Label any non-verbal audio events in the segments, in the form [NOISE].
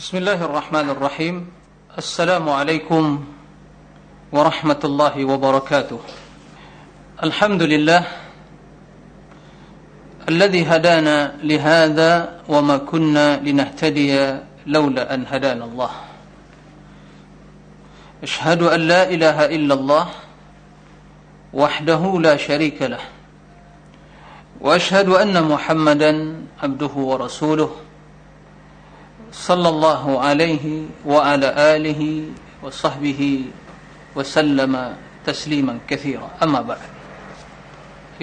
بسم الله الرحمن الرحيم. السلام عليكم ورحمة الله وبركاته. الحمد لله الذي هدانا لهذا وما كنا لنهتدي لولا أن هدانا الله. أشهد أن لا إله إلا الله وحده لا شريك له. وأشهد أن محمدا عبده ورسوله. صلى الله عليه وعلى آله وصحبه وسلم تسليما كثيرا أما بعد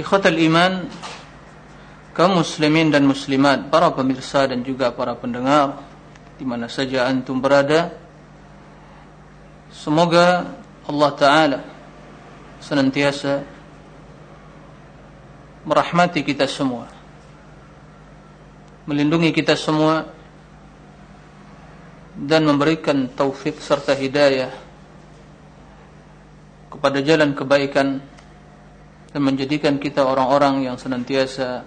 إخوة الإيمان kaum muslimin dan muslimat, para pemirsa dan juga para pendengar di mana saja antum berada. Semoga Allah taala senantiasa merahmati kita semua. Melindungi kita semua dan memberikan taufik serta hidayah kepada jalan kebaikan dan menjadikan kita orang-orang yang senantiasa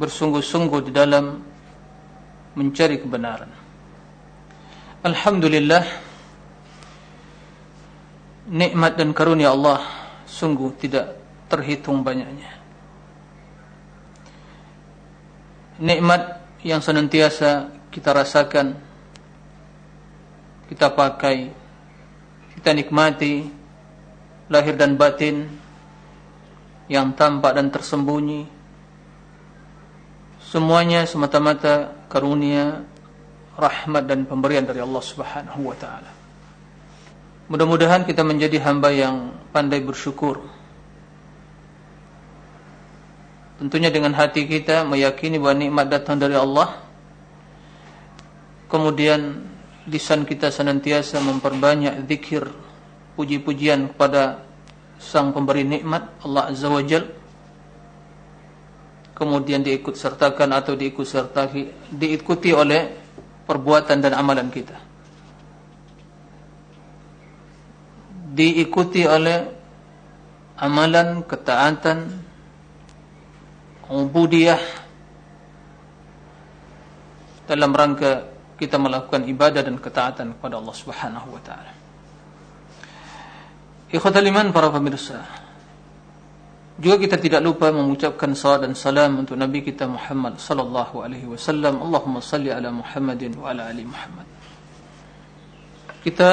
bersungguh-sungguh di dalam mencari kebenaran. Alhamdulillah nikmat dan karunia Allah sungguh tidak terhitung banyaknya. Nikmat yang senantiasa kita rasakan, kita pakai, kita nikmati lahir dan batin yang tampak dan tersembunyi Semuanya semata-mata karunia, rahmat dan pemberian dari Allah Subhanahu wa taala. Mudah-mudahan kita menjadi hamba yang pandai bersyukur. Tentunya dengan hati kita meyakini bahwa nikmat datang dari Allah. Kemudian lisan kita senantiasa memperbanyak zikir, puji-pujian kepada Sang Pemberi nikmat Allah Azza wa kemudian diikut sertakan atau diikut sertai diikuti oleh perbuatan dan amalan kita diikuti oleh amalan ketaatan ubudiyah dalam rangka kita melakukan ibadah dan ketaatan kepada Allah Subhanahu wa taala. Ikhwatal iman para pemirsa, juga kita tidak lupa mengucapkan salat dan salam untuk Nabi kita Muhammad sallallahu alaihi wasallam. Allahumma salli ala Muhammadin wa ala ali Muhammad. Kita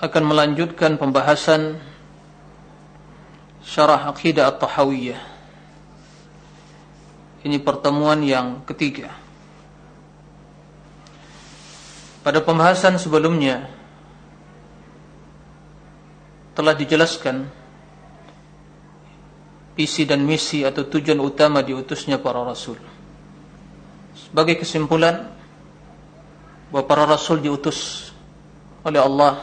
akan melanjutkan pembahasan syarah akidah at-tahawiyah. Ini pertemuan yang ketiga. Pada pembahasan sebelumnya telah dijelaskan visi dan misi atau tujuan utama diutusnya para rasul. Sebagai kesimpulan bahwa para rasul diutus oleh Allah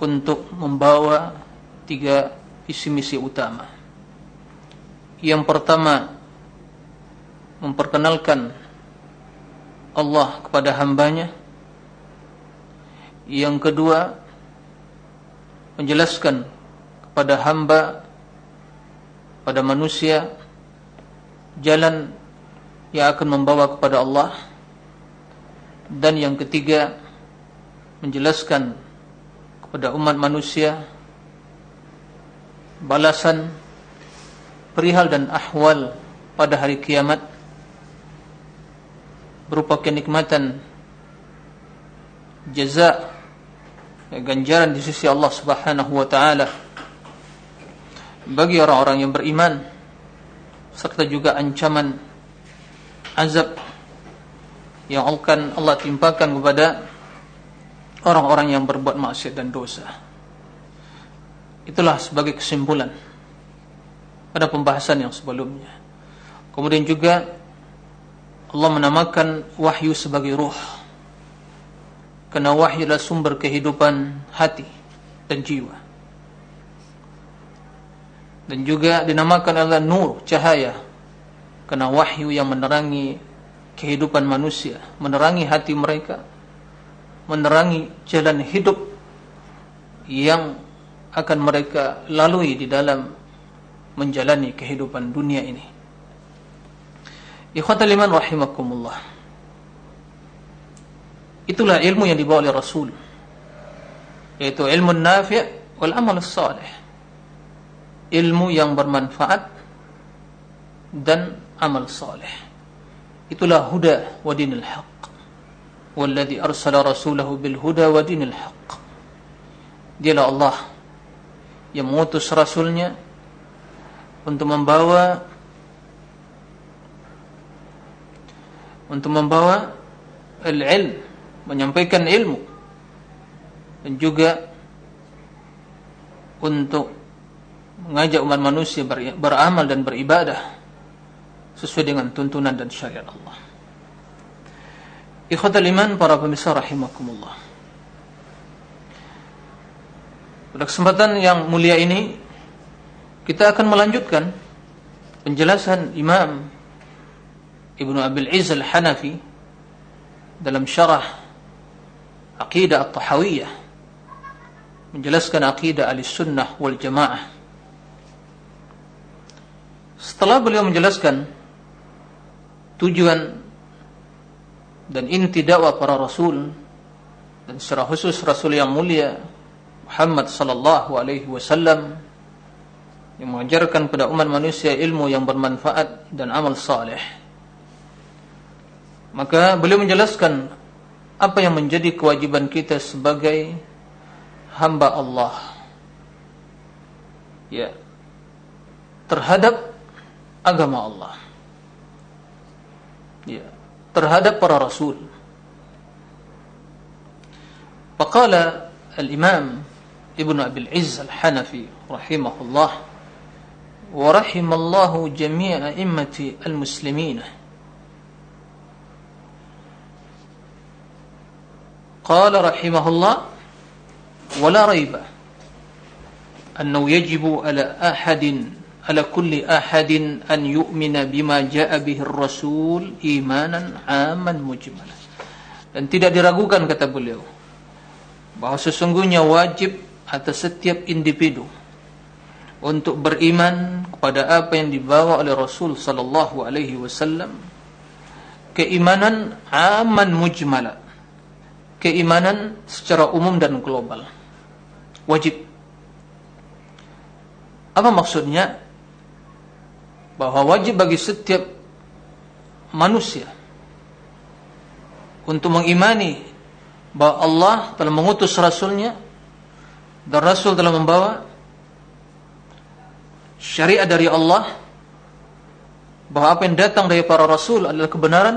untuk membawa tiga visi misi utama. Yang pertama memperkenalkan Allah kepada hambanya. Yang kedua menjelaskan kepada hamba pada manusia jalan yang akan membawa kepada Allah dan yang ketiga menjelaskan kepada umat manusia balasan perihal dan ahwal pada hari kiamat berupa kenikmatan jaza ganjaran di sisi Allah Subhanahu wa taala bagi orang-orang yang beriman serta juga ancaman azab yang akan Allah timpakan kepada orang-orang yang berbuat maksiat dan dosa. Itulah sebagai kesimpulan pada pembahasan yang sebelumnya. Kemudian juga Allah menamakan wahyu sebagai ruh. Karena wahyu adalah sumber kehidupan hati dan jiwa. Dan juga dinamakan adalah nur cahaya. Karena wahyu yang menerangi kehidupan manusia menerangi hati mereka menerangi jalan hidup yang akan mereka lalui di dalam menjalani kehidupan dunia ini ikhwatal iman rahimakumullah. Itulah ilmu yang dibawa oleh Rasul yaitu ilmu nafi' wal amal salih. Ilmu yang bermanfaat dan amal saleh itulah huda wa dinil haq walladhi arsala rasulahu bil huda wa dinil haq dialah Allah yang mengutus rasulnya untuk membawa untuk membawa al-ilm menyampaikan ilmu dan juga untuk mengajak umat manusia beramal dan beribadah sesuai dengan tuntunan dan syariat Allah. Ikhwatal iman para pemirsa rahimakumullah. Pada kesempatan yang mulia ini kita akan melanjutkan penjelasan Imam Ibnu Abil Izz Al-Hanafi dalam syarah Aqidah At-Tahawiyah menjelaskan akidah Ahlussunnah wal Jamaah. Setelah beliau menjelaskan tujuan dan inti dakwah para rasul dan secara khusus rasul yang mulia Muhammad sallallahu alaihi wasallam yang mengajarkan pada umat manusia ilmu yang bermanfaat dan amal saleh. Maka beliau menjelaskan apa yang menjadi kewajiban kita sebagai hamba Allah. Ya. Terhadap agama Allah. ya, terhadap para rasul. Faqala al-Imam Ibnu Abil Izz Al-Hanafi rahimahullah wa rahimallahu jami'a immati al-muslimin. قال رحمه الله ولا ريب أنه يجب على أحد على كل أحد أن يؤمن بما جاء به الرسول إيمانا عاما مجملا dan tidak diragukan kata beliau bahwa sesungguhnya wajib atas setiap individu untuk beriman kepada apa yang dibawa oleh Rasul sallallahu alaihi wasallam keimanan aman mujmala keimanan secara umum dan global. Wajib. Apa maksudnya? Bahwa wajib bagi setiap manusia untuk mengimani bahwa Allah telah mengutus Rasulnya dan Rasul telah membawa syariat dari Allah bahwa apa yang datang dari para Rasul adalah kebenaran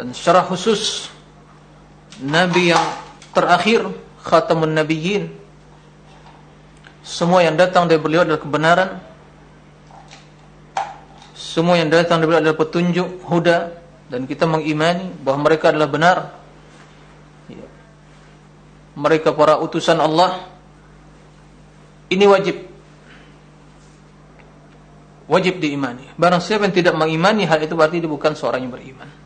dan secara khusus Nabi yang terakhir Khatamun Nabiyyin semua yang datang dari beliau adalah kebenaran semua yang datang dari adalah petunjuk huda dan kita mengimani bahwa mereka adalah benar. Ya. Mereka para utusan Allah. Ini wajib. Wajib diimani. Barang siapa yang tidak mengimani hal itu berarti dia bukan seorang yang beriman.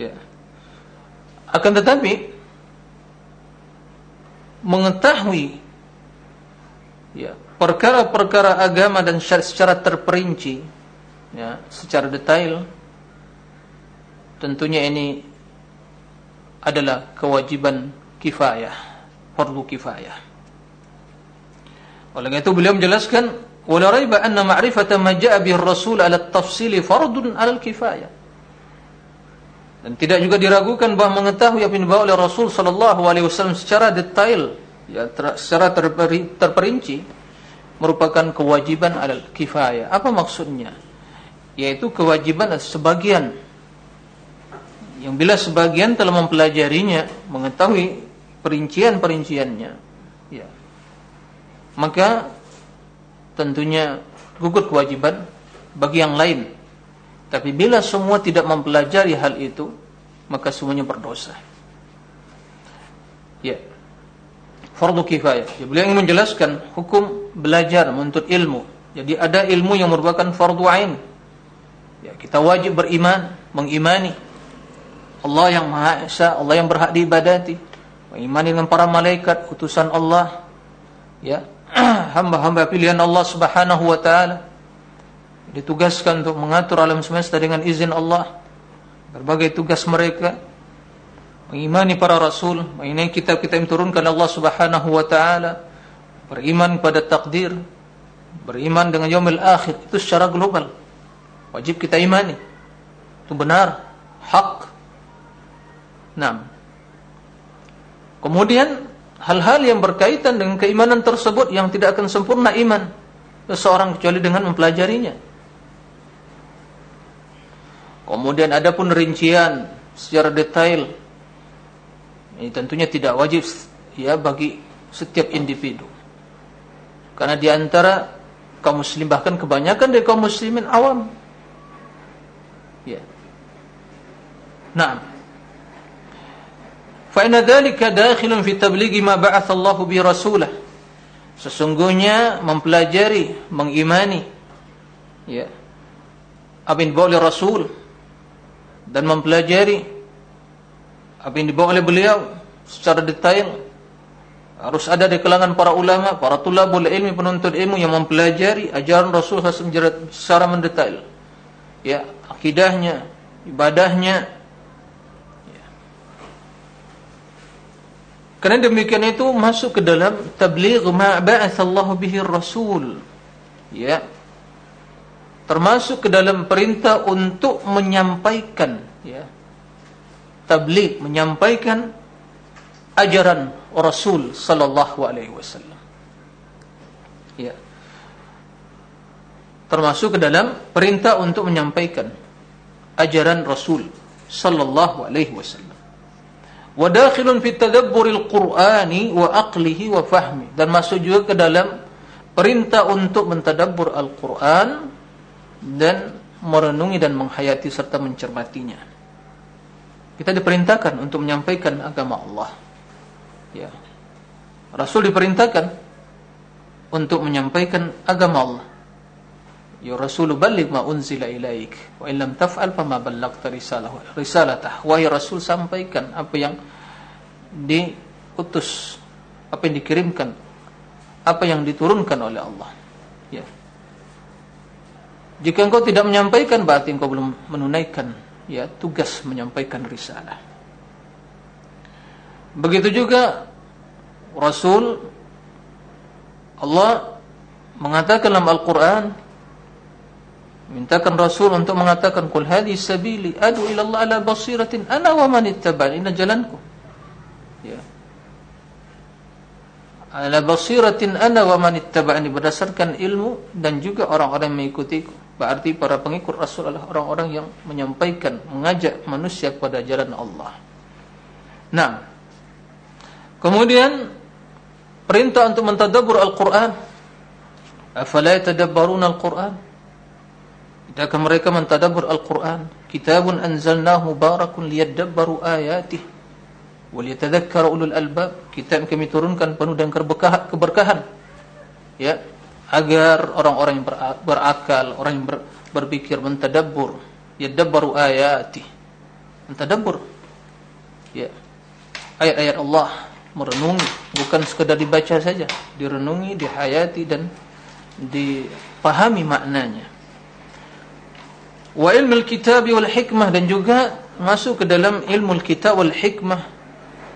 Ya. Akan tetapi mengetahui ya perkara-perkara agama dan secara terperinci ya secara detail tentunya ini adalah kewajiban kifayah fardu kifayah oleh itu beliau menjelaskan wala raiba anna ma'rifata ma ja'a bihi rasul 'ala at-tafsil fardun 'ala al-kifayah dan tidak juga diragukan bahwa mengetahui apa yang dibawa oleh Rasul sallallahu alaihi wasallam secara detail ya ter, secara terperi, terperinci merupakan kewajiban al kifayah. Apa maksudnya? Yaitu kewajiban sebagian yang bila sebagian telah mempelajarinya, mengetahui perincian-perinciannya, ya. Maka tentunya gugur kewajiban bagi yang lain. Tapi bila semua tidak mempelajari hal itu, maka semuanya berdosa. Ya. Fardu kifayah. Ya, beliau ingin menjelaskan hukum belajar menuntut ilmu. Jadi ada ilmu yang merupakan fardu ain. Ya, kita wajib beriman, mengimani Allah yang Maha Esa, Allah yang berhak diibadati, mengimani dengan para malaikat, utusan Allah, ya, [CLEARS THROAT] hamba-hamba pilihan Allah Subhanahu wa taala. Ditugaskan untuk mengatur alam semesta dengan izin Allah. berbagai tugas mereka mengimani para rasul, mengimani kitab-kitab yang turunkan Allah Subhanahu wa taala, beriman pada takdir, beriman dengan yaumil akhir itu secara global. Wajib kita imani. Itu benar, hak. Nah. Kemudian hal-hal yang berkaitan dengan keimanan tersebut yang tidak akan sempurna iman seseorang kecuali dengan mempelajarinya. Kemudian ada pun rincian secara detail ini tentunya tidak wajib ya bagi setiap individu. Karena di antara kaum muslim bahkan kebanyakan dari kaum muslimin awam. Ya. Naam. Fa inna dzalika dakhilun fi tablighi ma ba'atha Allah bi rasulah. Sesungguhnya mempelajari, mengimani ya. Apa yang dibawa oleh Rasul dan mempelajari apa yang dibawa oleh beliau secara detail harus ada di kalangan para ulama, para tulabul ilmi, penuntut ilmu yang mempelajari ajaran Rasul secara mendetail. Ya, akidahnya, ibadahnya. Ya. Karena demikian itu masuk ke dalam tabligh ma ba'atsallahu bihi Rasul. Ya. Termasuk ke dalam perintah untuk menyampaikan ya tabligh menyampaikan ajaran Rasul sallallahu alaihi wasallam. Ya. Termasuk ke dalam perintah untuk menyampaikan ajaran Rasul sallallahu alaihi wasallam. Wa dakhilun fi tadabburil Qur'ani wa aqlihi wa fahmi dan masuk juga ke dalam perintah untuk mentadabbur Al-Qur'an dan merenungi dan menghayati serta mencermatinya. Kita diperintahkan untuk menyampaikan agama Allah. Ya. Rasul diperintahkan untuk menyampaikan agama Allah. Ya Rasul balligh ma unzila ilaik wa in lam taf'al fama ballaghta risalahu risalatah. Wahai Rasul sampaikan apa yang diutus, apa yang dikirimkan, apa yang diturunkan oleh Allah. Ya. Jika engkau tidak menyampaikan berarti engkau belum menunaikan ya tugas menyampaikan risalah. Begitu juga Rasul Allah mengatakan dalam Al-Qur'an mintakan Rasul untuk mengatakan qul hadhi sabili adu ila Allah ala basiratin ana wa man ittaba'ani ini jalanku. Ya. Ala basiratin ana wa man ittaba'ani berdasarkan ilmu dan juga orang-orang yang mengikutiku. Berarti para pengikut Rasul adalah orang-orang yang menyampaikan, mengajak manusia kepada jalan Allah. Nah, kemudian perintah untuk mentadabur Al-Quran. Afala yatadabbaruna Al-Quran? Tidakkah mereka mentadabur Al-Quran? Kitabun anzalnahu barakun liyadabbaru ayatih. Waliyatadhakkar ulul albab. Kitab kami turunkan penuh dengan keberkahan. Ya, agar orang-orang yang berakal, orang yang ber, berpikir mentadabbur, yadabbaru ayati. Mentadabbur. Ya. Ayat-ayat Allah merenungi, bukan sekadar dibaca saja, direnungi, dihayati dan dipahami maknanya. Wa kitab wal hikmah dan juga masuk ke dalam ilmu kitab wal hikmah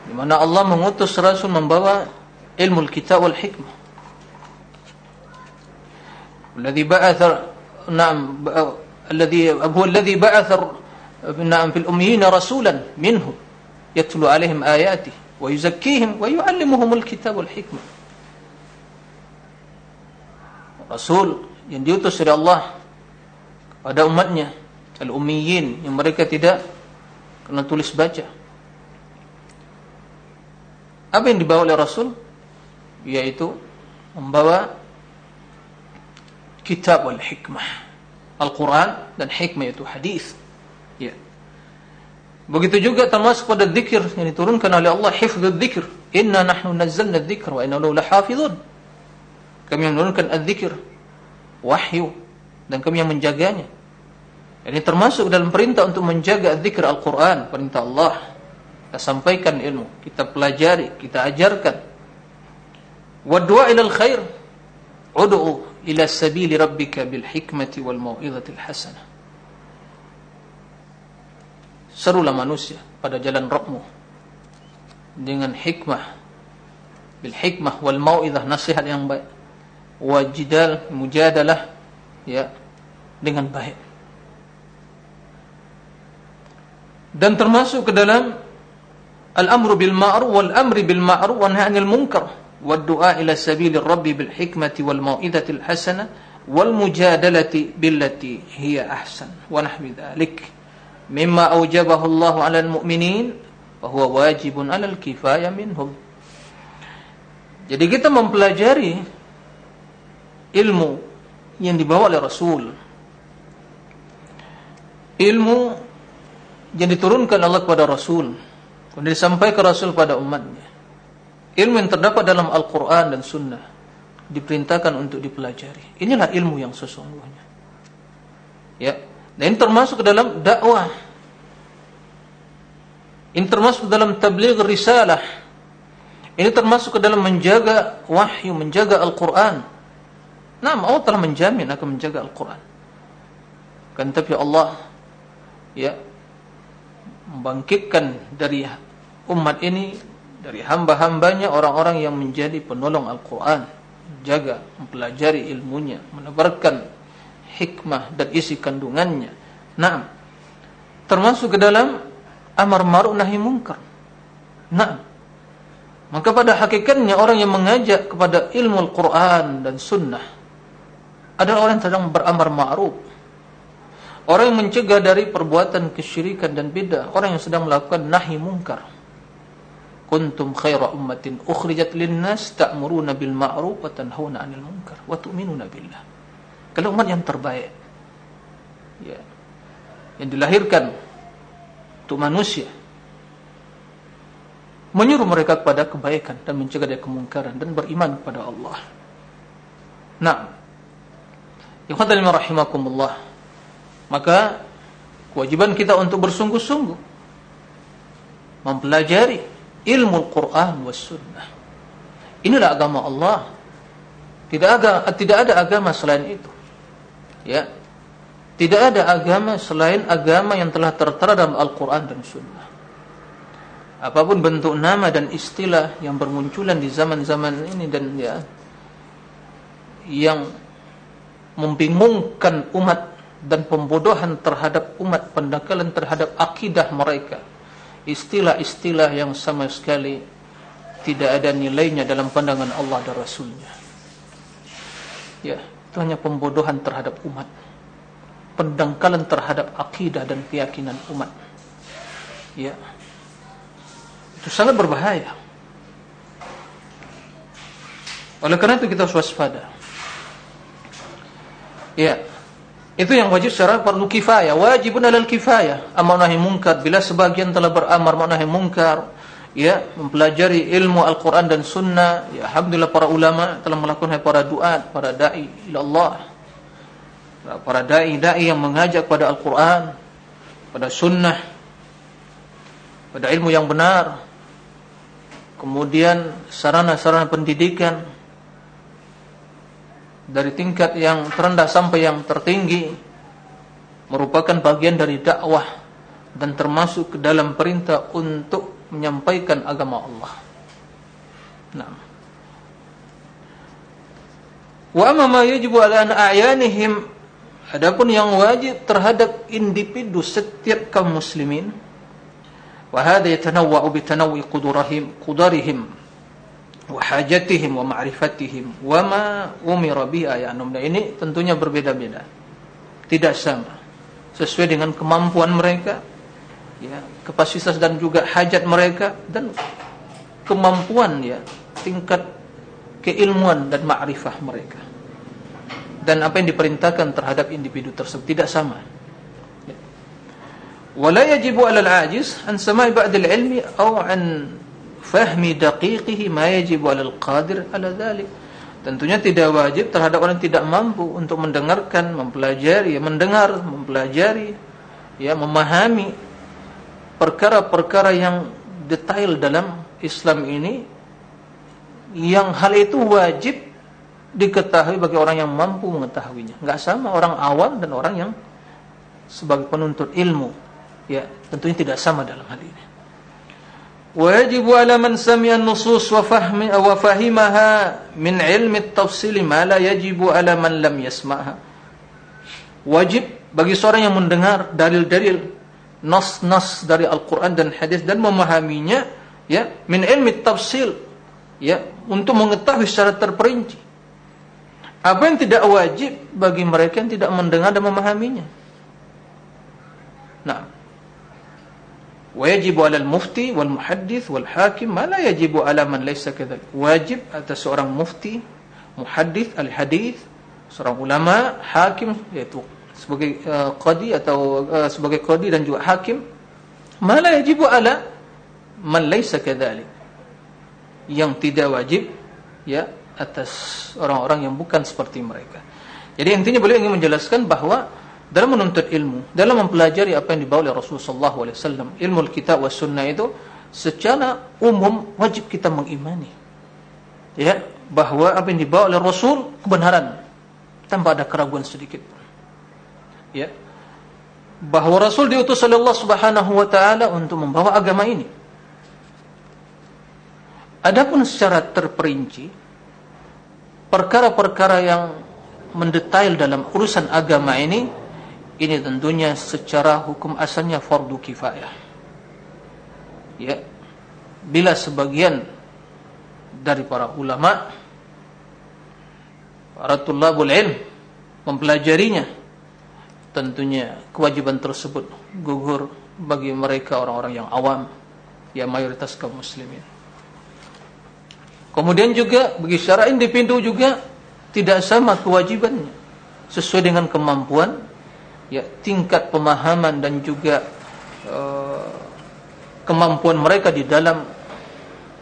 di mana Allah mengutus rasul membawa ilmu kitab wal hikmah الذي بعث نعم الذي هو الذي بعث نعم في الأميين رسولا منه يتلو عليهم آياته ويزكيهم ويعلمهم الكتاب والحكمة Rasul yang diutus oleh Allah pada umatnya al-ummiyin yang mereka tidak kena tulis baca apa yang dibawa oleh Rasul yaitu membawa kitab wal hikmah. Al-Quran dan hikmah itu hadis. Ya. Begitu juga termasuk pada zikir yang diturunkan oleh Allah hifdzul zikr. Inna nahnu nazzalna dzikr wa inna lahu lahafizun. Kami yang menurunkan az-zikr wahyu dan kami yang menjaganya. Ini termasuk dalam perintah untuk menjaga zikir Al-Quran, perintah Allah. Kita sampaikan ilmu, kita pelajari, kita ajarkan. Wadua ilal khair. Udu'u rabbika bil hikmati wal mau'izatil hasanah. serulah manusia pada jalan Rabbmu dengan hikmah bil hikmah wal mau'izah nasihat yang baik. Wajidal mujadalah ya dengan baik. Dan termasuk ke dalam al-amru bil ma'ruf wal amri bil ma'ruf wa nahy anil munkar hikmati wal mau'izatil hasanah wal mujadalati billati hiya ahsan wa nahwi dzalik mimma aujabahu Allah 'alal mu'minin wa huwa wajibun 'alal kifayah minhum jadi kita mempelajari ilmu yang dibawa oleh Rasul. Ilmu yang diturunkan Allah kepada Rasul. Kemudian disampaikan Rasul kepada umatnya ilmu yang terdapat dalam Al-Quran dan Sunnah diperintahkan untuk dipelajari. Inilah ilmu yang sesungguhnya. Ya. Dan ini termasuk dalam dakwah. Ini termasuk dalam tabligh risalah. Ini termasuk ke dalam menjaga wahyu menjaga Al-Quran. Nah Allah telah menjamin akan menjaga Al-Quran. Kan tapi Allah ya membangkitkan dari umat ini dari hamba-hambanya orang-orang yang menjadi penolong Al-Quran. Jaga, mempelajari ilmunya menebarkan hikmah dan isi kandungannya. Nah termasuk ke dalam amar ma'ruf nahi munkar nah maka pada hakikatnya orang yang mengajak kepada ilmu Al-Quran dan sunnah adalah orang yang sedang beramar ma'ruf. Orang yang mencegah dari perbuatan kesyirikan dan bid'ah, orang yang sedang melakukan nahi mungkar. Kuntum khaira ummatin ukhrijat linnas ta'muruna bil ma'ruf wa tanhauna 'anil munkar wa tu'minuna billah. Kalau umat yang terbaik. Ya. Yang dilahirkan untuk manusia menyuruh mereka kepada kebaikan dan mencegah dari kemungkaran dan beriman kepada Allah. Nah, Ikhwatal rahimakumullah. Maka kewajiban kita untuk bersungguh-sungguh mempelajari ilmu Al-Quran was sunnah. Inilah agama Allah. Tidak ada tidak ada agama selain itu. Ya. Tidak ada agama selain agama yang telah tertera dalam Al-Quran dan Sunnah. Apapun bentuk nama dan istilah yang bermunculan di zaman-zaman ini dan ya, yang membingungkan umat dan pembodohan terhadap umat pendangkalan terhadap akidah mereka istilah-istilah yang sama sekali tidak ada nilainya dalam pandangan Allah dan Rasulnya. Ya itu hanya pembodohan terhadap umat. Pendangkalan terhadap akidah dan keyakinan umat. Ya. Itu sangat berbahaya. Oleh karena itu kita waspada. Ya itu yang wajib secara perlu kifayah, wajibun alal kifayah. Amar nahi munkar bila sebagian telah beramar nahi munkar, ya, mempelajari ilmu Al-Qur'an dan sunnah, ya alhamdulillah para ulama telah melakukan para duat, para dai ila Allah. Para dai-dai yang mengajak pada Al-Qur'an, pada sunnah, pada ilmu yang benar. Kemudian sarana-sarana pendidikan dari tingkat yang terendah sampai yang tertinggi merupakan bagian dari dakwah dan termasuk ke dalam perintah untuk menyampaikan agama Allah. Nah. Wa amma ma yajibu ala a'yanihim adapun yang wajib terhadap individu setiap kaum muslimin wa hadha yatanawwa'u bi tanawwi qudrahim qudarihim wa hajatihim wa ma'rifatihim wa ma umira bi ayanum. Ya nah, ini tentunya berbeda-beda. Tidak sama. Sesuai dengan kemampuan mereka, ya, kapasitas dan juga hajat mereka dan kemampuan ya, tingkat keilmuan dan ma'rifah mereka. Dan apa yang diperintahkan terhadap individu tersebut tidak sama. Wala yajibu 'alal 'ajiz an sama'i ba'd al-'ilmi aw an fahmi daqiqihi ma yajibu 'alal qadir 'ala dzalik. Tentunya tidak wajib terhadap orang yang tidak mampu untuk mendengarkan, mempelajari, ya, mendengar, mempelajari, ya, memahami perkara-perkara yang detail dalam Islam ini yang hal itu wajib diketahui bagi orang yang mampu mengetahuinya. Enggak sama orang awam dan orang yang sebagai penuntut ilmu. ya tentunya tidak sama dalam hal ini. Man sami'a an-nusus wa fahmi wa fahimaha min ilmi at-tafsil ma la yajibu ala man lam yasma'ha. Wajib bagi seorang yang mendengar dalil-dalil nas-nas dari Al-Qur'an dan hadis dan memahaminya ya min ilmi tafsil ya untuk mengetahui secara terperinci apa yang tidak wajib bagi mereka yang tidak mendengar dan memahaminya nah wajib 'ala al-mufti wal muhaddits wal hakim ma la yajibu 'ala man laysa kadzalik wajib atas seorang mufti muhaddits al-hadis seorang ulama hakim yaitu sebagai uh, qadi atau uh, sebagai qadi dan juga hakim ma la yajibu 'ala man laysa kadzalik yang tidak wajib ya atas orang-orang yang bukan seperti mereka. Jadi intinya beliau ingin menjelaskan bahwa dalam menuntut ilmu, dalam mempelajari apa yang dibawa oleh Rasulullah SAW, ilmu kitab was sunnah itu secara umum wajib kita mengimani. Ya, bahwa apa yang dibawa oleh Rasul kebenaran tanpa ada keraguan sedikit Ya. Bahwa Rasul diutus oleh Allah Subhanahu wa taala untuk membawa agama ini. Adapun secara terperinci perkara-perkara yang mendetail dalam urusan agama ini ini tentunya secara hukum asalnya fardu kifayah. Ya. Bila sebagian dari para ulama para tulabul ilm mempelajarinya tentunya kewajiban tersebut gugur bagi mereka orang-orang yang awam ya mayoritas kaum muslimin Kemudian juga bagi secara individu juga tidak sama kewajibannya sesuai dengan kemampuan ya tingkat pemahaman dan juga uh, kemampuan mereka di dalam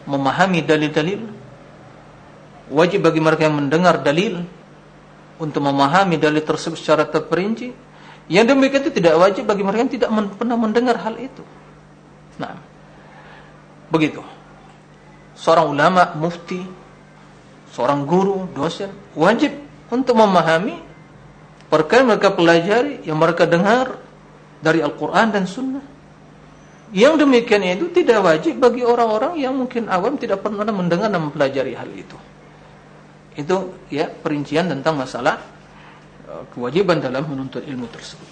memahami dalil-dalil. Wajib bagi mereka yang mendengar dalil untuk memahami dalil tersebut secara terperinci. Yang demikian itu tidak wajib bagi mereka yang tidak pernah mendengar hal itu. Nah begitu. Seorang ulama, mufti, seorang guru, dosen wajib untuk memahami perkara yang mereka pelajari, yang mereka dengar dari Al-Quran dan Sunnah. Yang demikian itu tidak wajib bagi orang-orang yang mungkin awam tidak pernah mendengar dan mempelajari hal itu. Itu ya perincian tentang masalah eh, kewajiban dalam menuntut ilmu tersebut.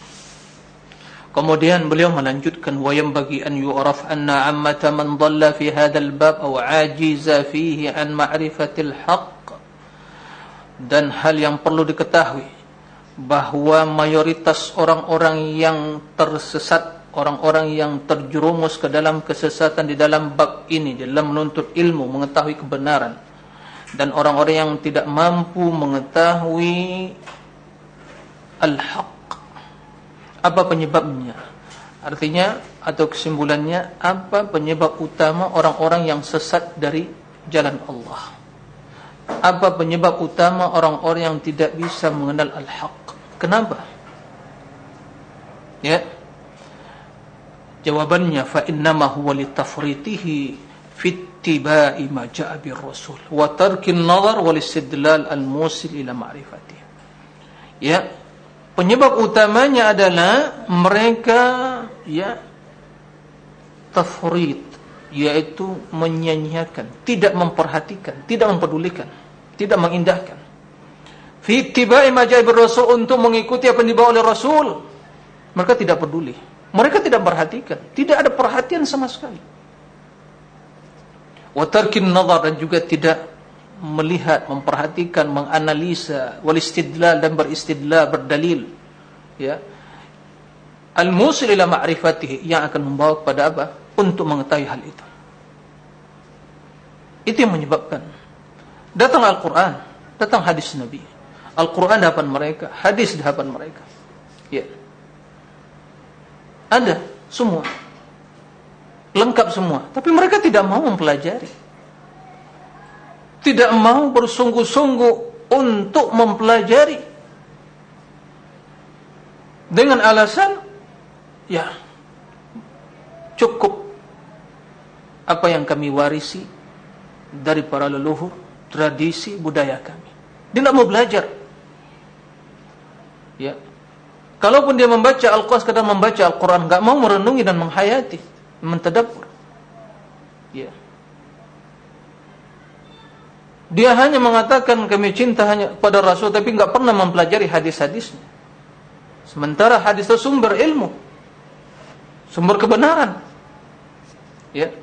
Kemudian beliau melanjutkan wa bagi an yu'raf anna ammata man dhalla fi hadzal bab aw ajiza fihi an ma'rifatil haqq dan hal yang perlu diketahui bahwa mayoritas orang-orang yang tersesat orang-orang yang terjerumus ke dalam kesesatan di dalam bab ini dalam menuntut ilmu mengetahui kebenaran dan orang-orang yang tidak mampu mengetahui al-haq apa penyebabnya? Artinya atau kesimpulannya apa penyebab utama orang-orang yang sesat dari jalan Allah? Apa penyebab utama orang-orang yang tidak bisa mengenal al-haq? Kenapa? Ya. Jawabannya fa innama huwa litafritihi fi ittiba'i ma ja'a bir rasul wa tarkin nazar wal istidlal al-musil ila ma'rifatihi. Ya, Penyebab utamanya adalah mereka ya tafrid yaitu menyanyiakan, tidak memperhatikan, tidak mempedulikan, tidak mengindahkan. Fi ittiba'i majaibir rasul untuk mengikuti apa yang dibawa oleh Rasul. Mereka tidak peduli. Mereka tidak perhatikan, tidak ada perhatian sama sekali. Wa tarkin nazar dan juga tidak melihat, memperhatikan, menganalisa, wal istidlal dan beristidlal, berdalil. Ya. Al-musil ila ma'rifatihi yang akan membawa kepada apa? Untuk mengetahui hal itu. Itu yang menyebabkan datang Al-Qur'an, datang hadis Nabi. Al-Qur'an di hadapan mereka, hadis di hadapan mereka. Ya. Ada semua. Lengkap semua, tapi mereka tidak mau mempelajari tidak mau bersungguh-sungguh untuk mempelajari dengan alasan ya cukup apa yang kami warisi dari para leluhur tradisi budaya kami dia tidak mau belajar ya Kalaupun dia membaca Al-Quran sekadar membaca Al-Quran, nggak mau merenungi dan menghayati, mentadabur. Ya. Dia hanya mengatakan kami cinta hanya pada Rasul tapi nggak pernah mempelajari hadis-hadisnya. Sementara hadis itu sumber ilmu, sumber kebenaran. Ya.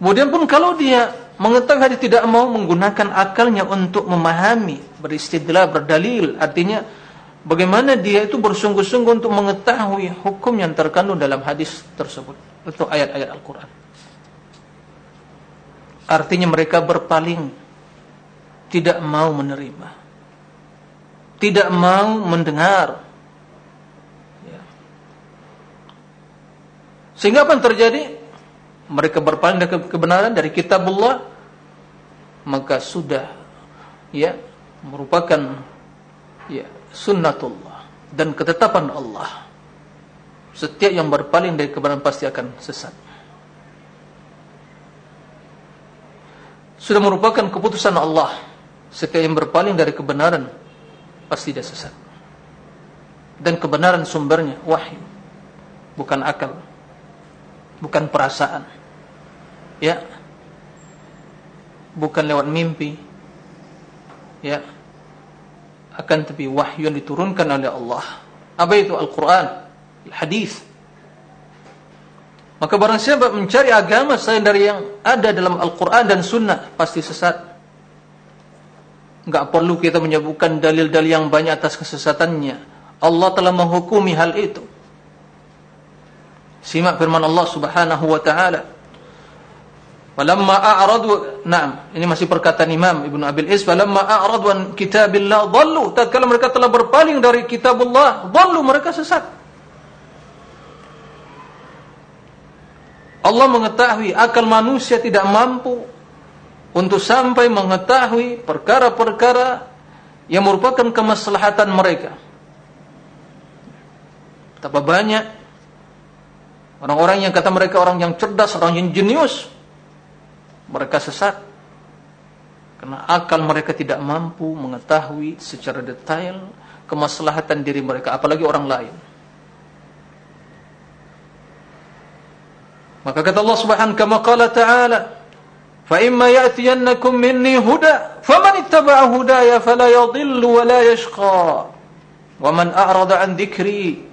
Kemudian pun kalau dia mengetahui hadis tidak mau menggunakan akalnya untuk memahami, beristidlal, berdalil, artinya Bagaimana dia itu bersungguh-sungguh untuk mengetahui hukum yang terkandung dalam hadis tersebut. Itu ayat-ayat Al-Quran. Artinya mereka berpaling. Tidak mau menerima. Tidak mau mendengar. Ya. Sehingga apa yang terjadi? Mereka berpaling dari kebenaran dari kitabullah. Maka sudah ya merupakan ya sunnatullah dan ketetapan Allah. Setiap yang berpaling dari kebenaran pasti akan sesat. Sudah merupakan keputusan Allah. Setiap yang berpaling dari kebenaran pasti dia sesat. Dan kebenaran sumbernya wahyu, bukan akal, bukan perasaan. Ya. Bukan lewat mimpi. Ya akan tapi wahyu yang diturunkan oleh Allah. Apa itu Al-Quran? Hadis. Maka barang siapa mencari agama selain dari yang ada dalam Al-Quran dan Sunnah, pasti sesat. Enggak perlu kita menyebutkan dalil-dalil yang banyak atas kesesatannya. Allah telah menghukumi hal itu. Simak firman Allah Subhanahu wa taala. Falamma a'radu, na'am, ini masih perkataan Imam Ibnu Abil Is, falamma a'radu an kitabillah dhallu. Tatkala mereka telah berpaling dari kitabullah, dhallu mereka sesat. Allah mengetahui akal manusia tidak mampu untuk sampai mengetahui perkara-perkara yang merupakan kemaslahatan mereka. Betapa banyak orang-orang yang kata mereka orang yang cerdas, orang yang jenius, mereka sesat. Karena akal mereka tidak mampu mengetahui secara detail kemaslahatan diri mereka apalagi orang lain. Maka kata Allah Subhanahu kama qala ta'ala fa imma ya'tiyannakum minni huda faman ittaba'a hudaya fala yadhillu wa la yashqa. Wa man a'rada an dhikri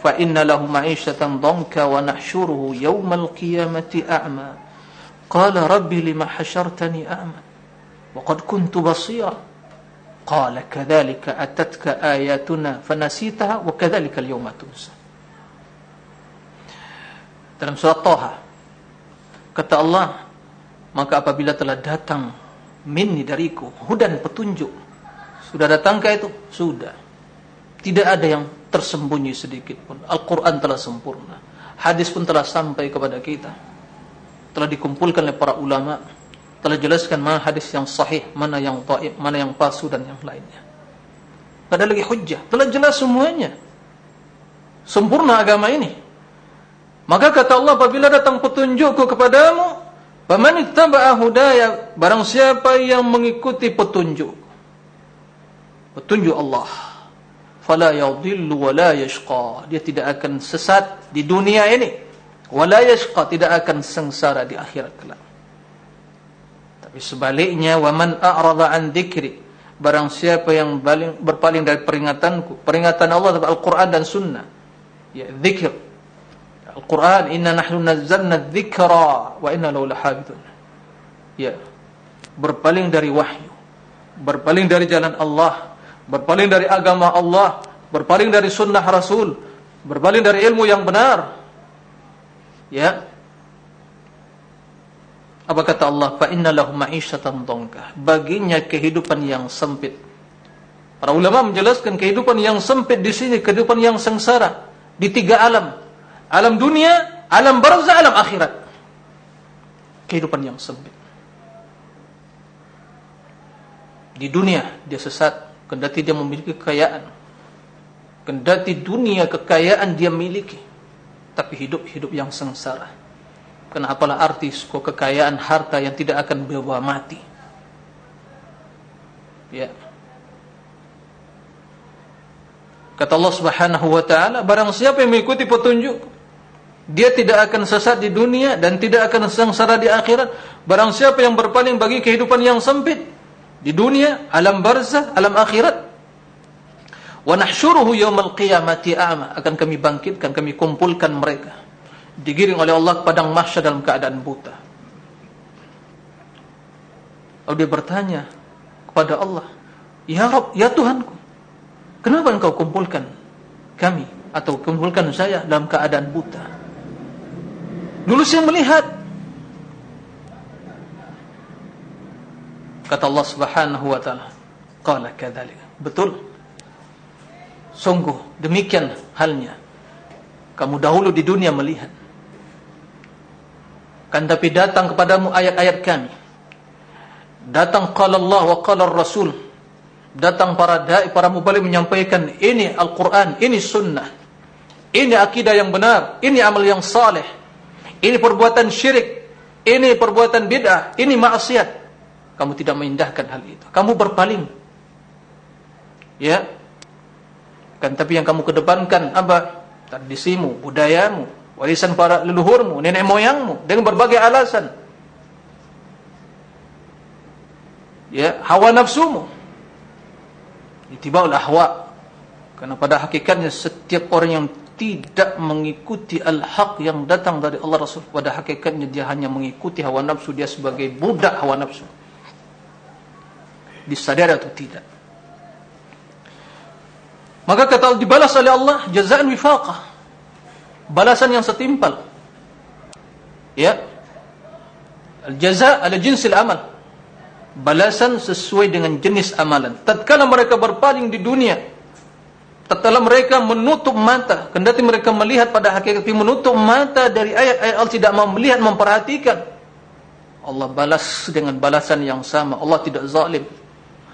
fa inna lahu ma'ishatan dhanka wa yawmal qiyamati a'ma Qala rabbi lima hasyartani a'ma wa qad kuntu basira. Qala kadzalika atatka ayatuna fanasitaha wa kadzalika al-yawma tunsa. Dalam surat kata Allah maka apabila telah datang minni dariku hudan petunjuk sudah datangkah itu? Sudah. Tidak ada yang tersembunyi sedikit pun. Al-Qur'an telah sempurna. Hadis pun telah sampai kepada kita. Telah dikumpulkan oleh para ulama telah jelaskan mana hadis yang sahih mana yang taib mana yang palsu dan yang lainnya. Tidak ada lagi hujjah. Telah jelas semuanya. Sempurna agama ini. Maka kata Allah apabila datang petunjukku kepadamu Paman ittaba'a hudaya barang siapa yang mengikuti petunjuk petunjuk Allah fala yadhillu wa la yashqa. Dia tidak akan sesat di dunia ini wala yashqa tidak akan sengsara di akhirat kelak. Tapi sebaliknya waman a'rada an dzikri barang siapa yang berpaling dari peringatanku peringatan Allah Al-Qur'an dan sunnah ya zikir Al-Qur'an inna nahnu nazzalna dzikra wa inna lahu lahafizun ya berpaling dari wahyu berpaling dari jalan Allah berpaling dari agama Allah berpaling dari sunnah Rasul berpaling dari ilmu yang benar Ya. Apa kata Allah? Fa inna lahu ma'isyatan dhanka. Baginya kehidupan yang sempit. Para ulama menjelaskan kehidupan yang sempit di sini kehidupan yang sengsara di tiga alam. Alam dunia, alam barzah, alam akhirat. Kehidupan yang sempit. Di dunia dia sesat, kendati dia memiliki kekayaan. Kendati dunia kekayaan dia miliki tapi hidup-hidup yang sengsara. Kenapalah artis kok kekayaan harta yang tidak akan bawa mati. Ya. Kata Allah Subhanahu wa taala, barang siapa yang mengikuti petunjuk, dia tidak akan sesat di dunia dan tidak akan sengsara di akhirat. Barang siapa yang berpaling bagi kehidupan yang sempit di dunia, alam barzah, alam akhirat. Wa nahsyuruhu yaumal qiyamati a'ma. Akan kami bangkitkan, kami kumpulkan mereka. Digiring oleh Allah ke padang mahsyar dalam keadaan buta. Lalu dia bertanya kepada Allah, "Ya Rabb, ya Tuhanku, Kenapa engkau kumpulkan kami atau kumpulkan saya dalam keadaan buta? Dulu saya melihat kata Allah Subhanahu wa taala, qala kadzalika. Betul. Sungguh demikian halnya. Kamu dahulu di dunia melihat. Kan tapi datang kepadamu ayat-ayat kami. Datang qala Allah wa qala Rasul datang para dai, para mubalik menyampaikan ini Al-Quran, ini sunnah, ini akidah yang benar, ini amal yang saleh, ini perbuatan syirik, ini perbuatan bid'ah, ini maksiat. Kamu tidak mengindahkan hal itu. Kamu berpaling. Ya. Kan tapi yang kamu kedepankan apa? Tradisimu, budayamu, warisan para leluhurmu, nenek moyangmu dengan berbagai alasan. Ya, hawa nafsumu itiba'ul ahwa karena pada hakikatnya setiap orang yang tidak mengikuti al-haq yang datang dari Allah Rasul pada hakikatnya dia hanya mengikuti hawa nafsu dia sebagai budak hawa nafsu disadari atau tidak maka kata dibalas oleh Allah jazaan wifaqah balasan yang setimpal ya al-jaza ala jinsil amal balasan sesuai dengan jenis amalan. Tatkala mereka berpaling di dunia, tatkala mereka menutup mata, kendati mereka melihat pada hakikat menutup mata dari ayat-ayat Allah tidak mau melihat, memperhatikan. Allah balas dengan balasan yang sama. Allah tidak zalim.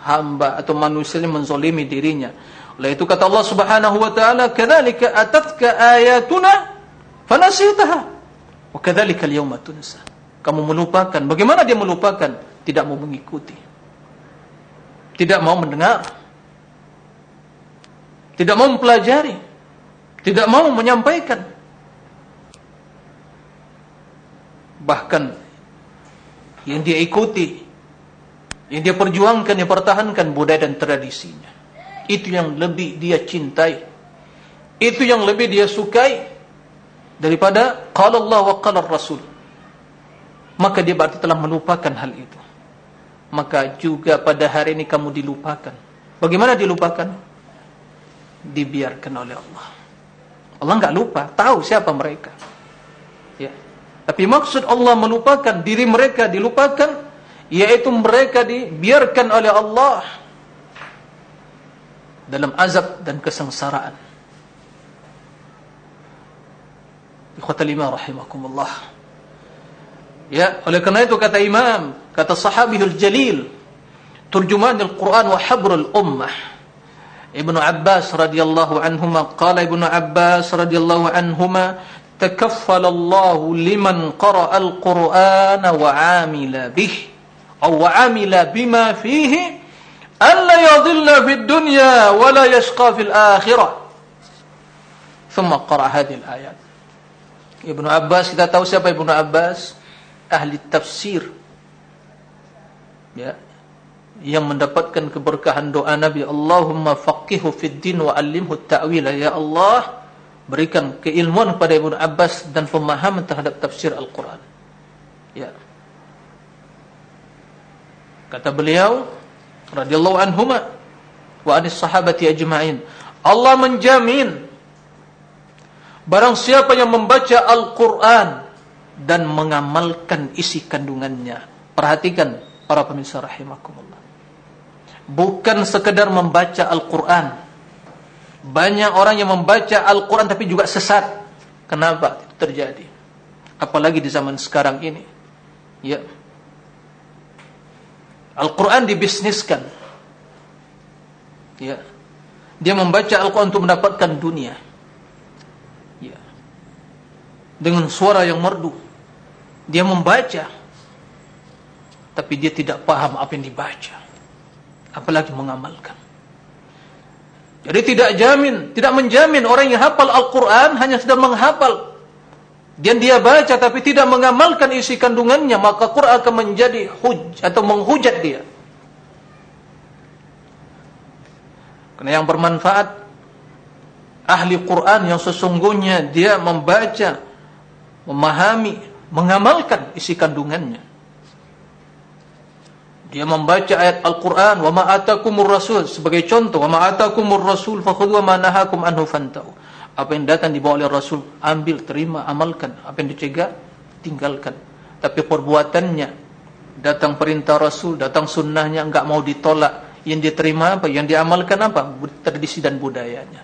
Hamba atau manusia ini menzalimi dirinya. Oleh itu kata Allah Subhanahu wa taala, "Kadzalika atatka ayatuna fanasitaha wa kadzalika al-yawma tunsa." Kamu melupakan. Bagaimana dia melupakan? tidak mau mengikuti, tidak mau mendengar, tidak mau mempelajari, tidak mau menyampaikan. Bahkan yang dia ikuti, yang dia perjuangkan, yang pertahankan budaya dan tradisinya. Itu yang lebih dia cintai. Itu yang lebih dia sukai daripada qala Allah wa qala Rasul. Maka dia berarti telah melupakan hal itu maka juga pada hari ini kamu dilupakan. Bagaimana dilupakan? Dibiarkan oleh Allah. Allah enggak lupa, tahu siapa mereka. Ya. Tapi maksud Allah melupakan diri mereka dilupakan yaitu mereka dibiarkan oleh Allah dalam azab dan kesengsaraan. Ikhwatal iman rahimakumullah. Ya, oleh karena itu kata Imam, kata Sahabihul Jalil, turjuman Al-Quran wa habrul ummah. Ibnu Abbas radhiyallahu anhuma qala Ibnu Abbas radhiyallahu anhuma takaffala Allah liman qara'a al-Qur'an wa 'amila bih aw wa 'amila bima fihi alla yadhilla fid dunya wa la yashqa fil akhirah. Thumma qara'a hadhihi al-ayat. Ibnu Abbas kita tahu siapa Ibnu Abbas? ahli tafsir ya yang mendapatkan keberkahan doa Nabi Allahumma faqihu fid din wa allimhu ta'wila ya Allah berikan keilmuan kepada Ibnu Abbas dan pemahaman terhadap tafsir Al-Qur'an ya kata beliau radhiyallahu anhuma wa anis sahabati ajma'in Allah menjamin barang siapa yang membaca Al-Qur'an dan mengamalkan isi kandungannya. Perhatikan para pemirsa rahimakumullah. Bukan sekedar membaca Al-Quran. Banyak orang yang membaca Al-Quran tapi juga sesat. Kenapa itu terjadi? Apalagi di zaman sekarang ini. Ya. Al-Quran dibisniskan. Ya. Dia membaca Al-Quran untuk mendapatkan dunia. Ya. Dengan suara yang merdu dia membaca tapi dia tidak paham apa yang dibaca apalagi mengamalkan Jadi tidak jamin, tidak menjamin orang yang hafal Al-Quran hanya sedang menghafal. Dan dia baca tapi tidak mengamalkan isi kandungannya, maka Quran akan menjadi huj atau menghujat dia. Karena yang bermanfaat ahli Quran yang sesungguhnya dia membaca, memahami, mengamalkan isi kandungannya. Dia membaca ayat Al-Quran, wa ma'atakumur rasul sebagai contoh, wa ma'atakumur rasul fakhudhu wa ma'nahakum anhu fantau. Apa yang datang dibawa oleh Rasul, ambil, terima, amalkan. Apa yang dicegah, tinggalkan. Tapi perbuatannya, datang perintah Rasul, datang sunnahnya, enggak mau ditolak. Yang diterima apa? Yang diamalkan apa? Tradisi dan budayanya.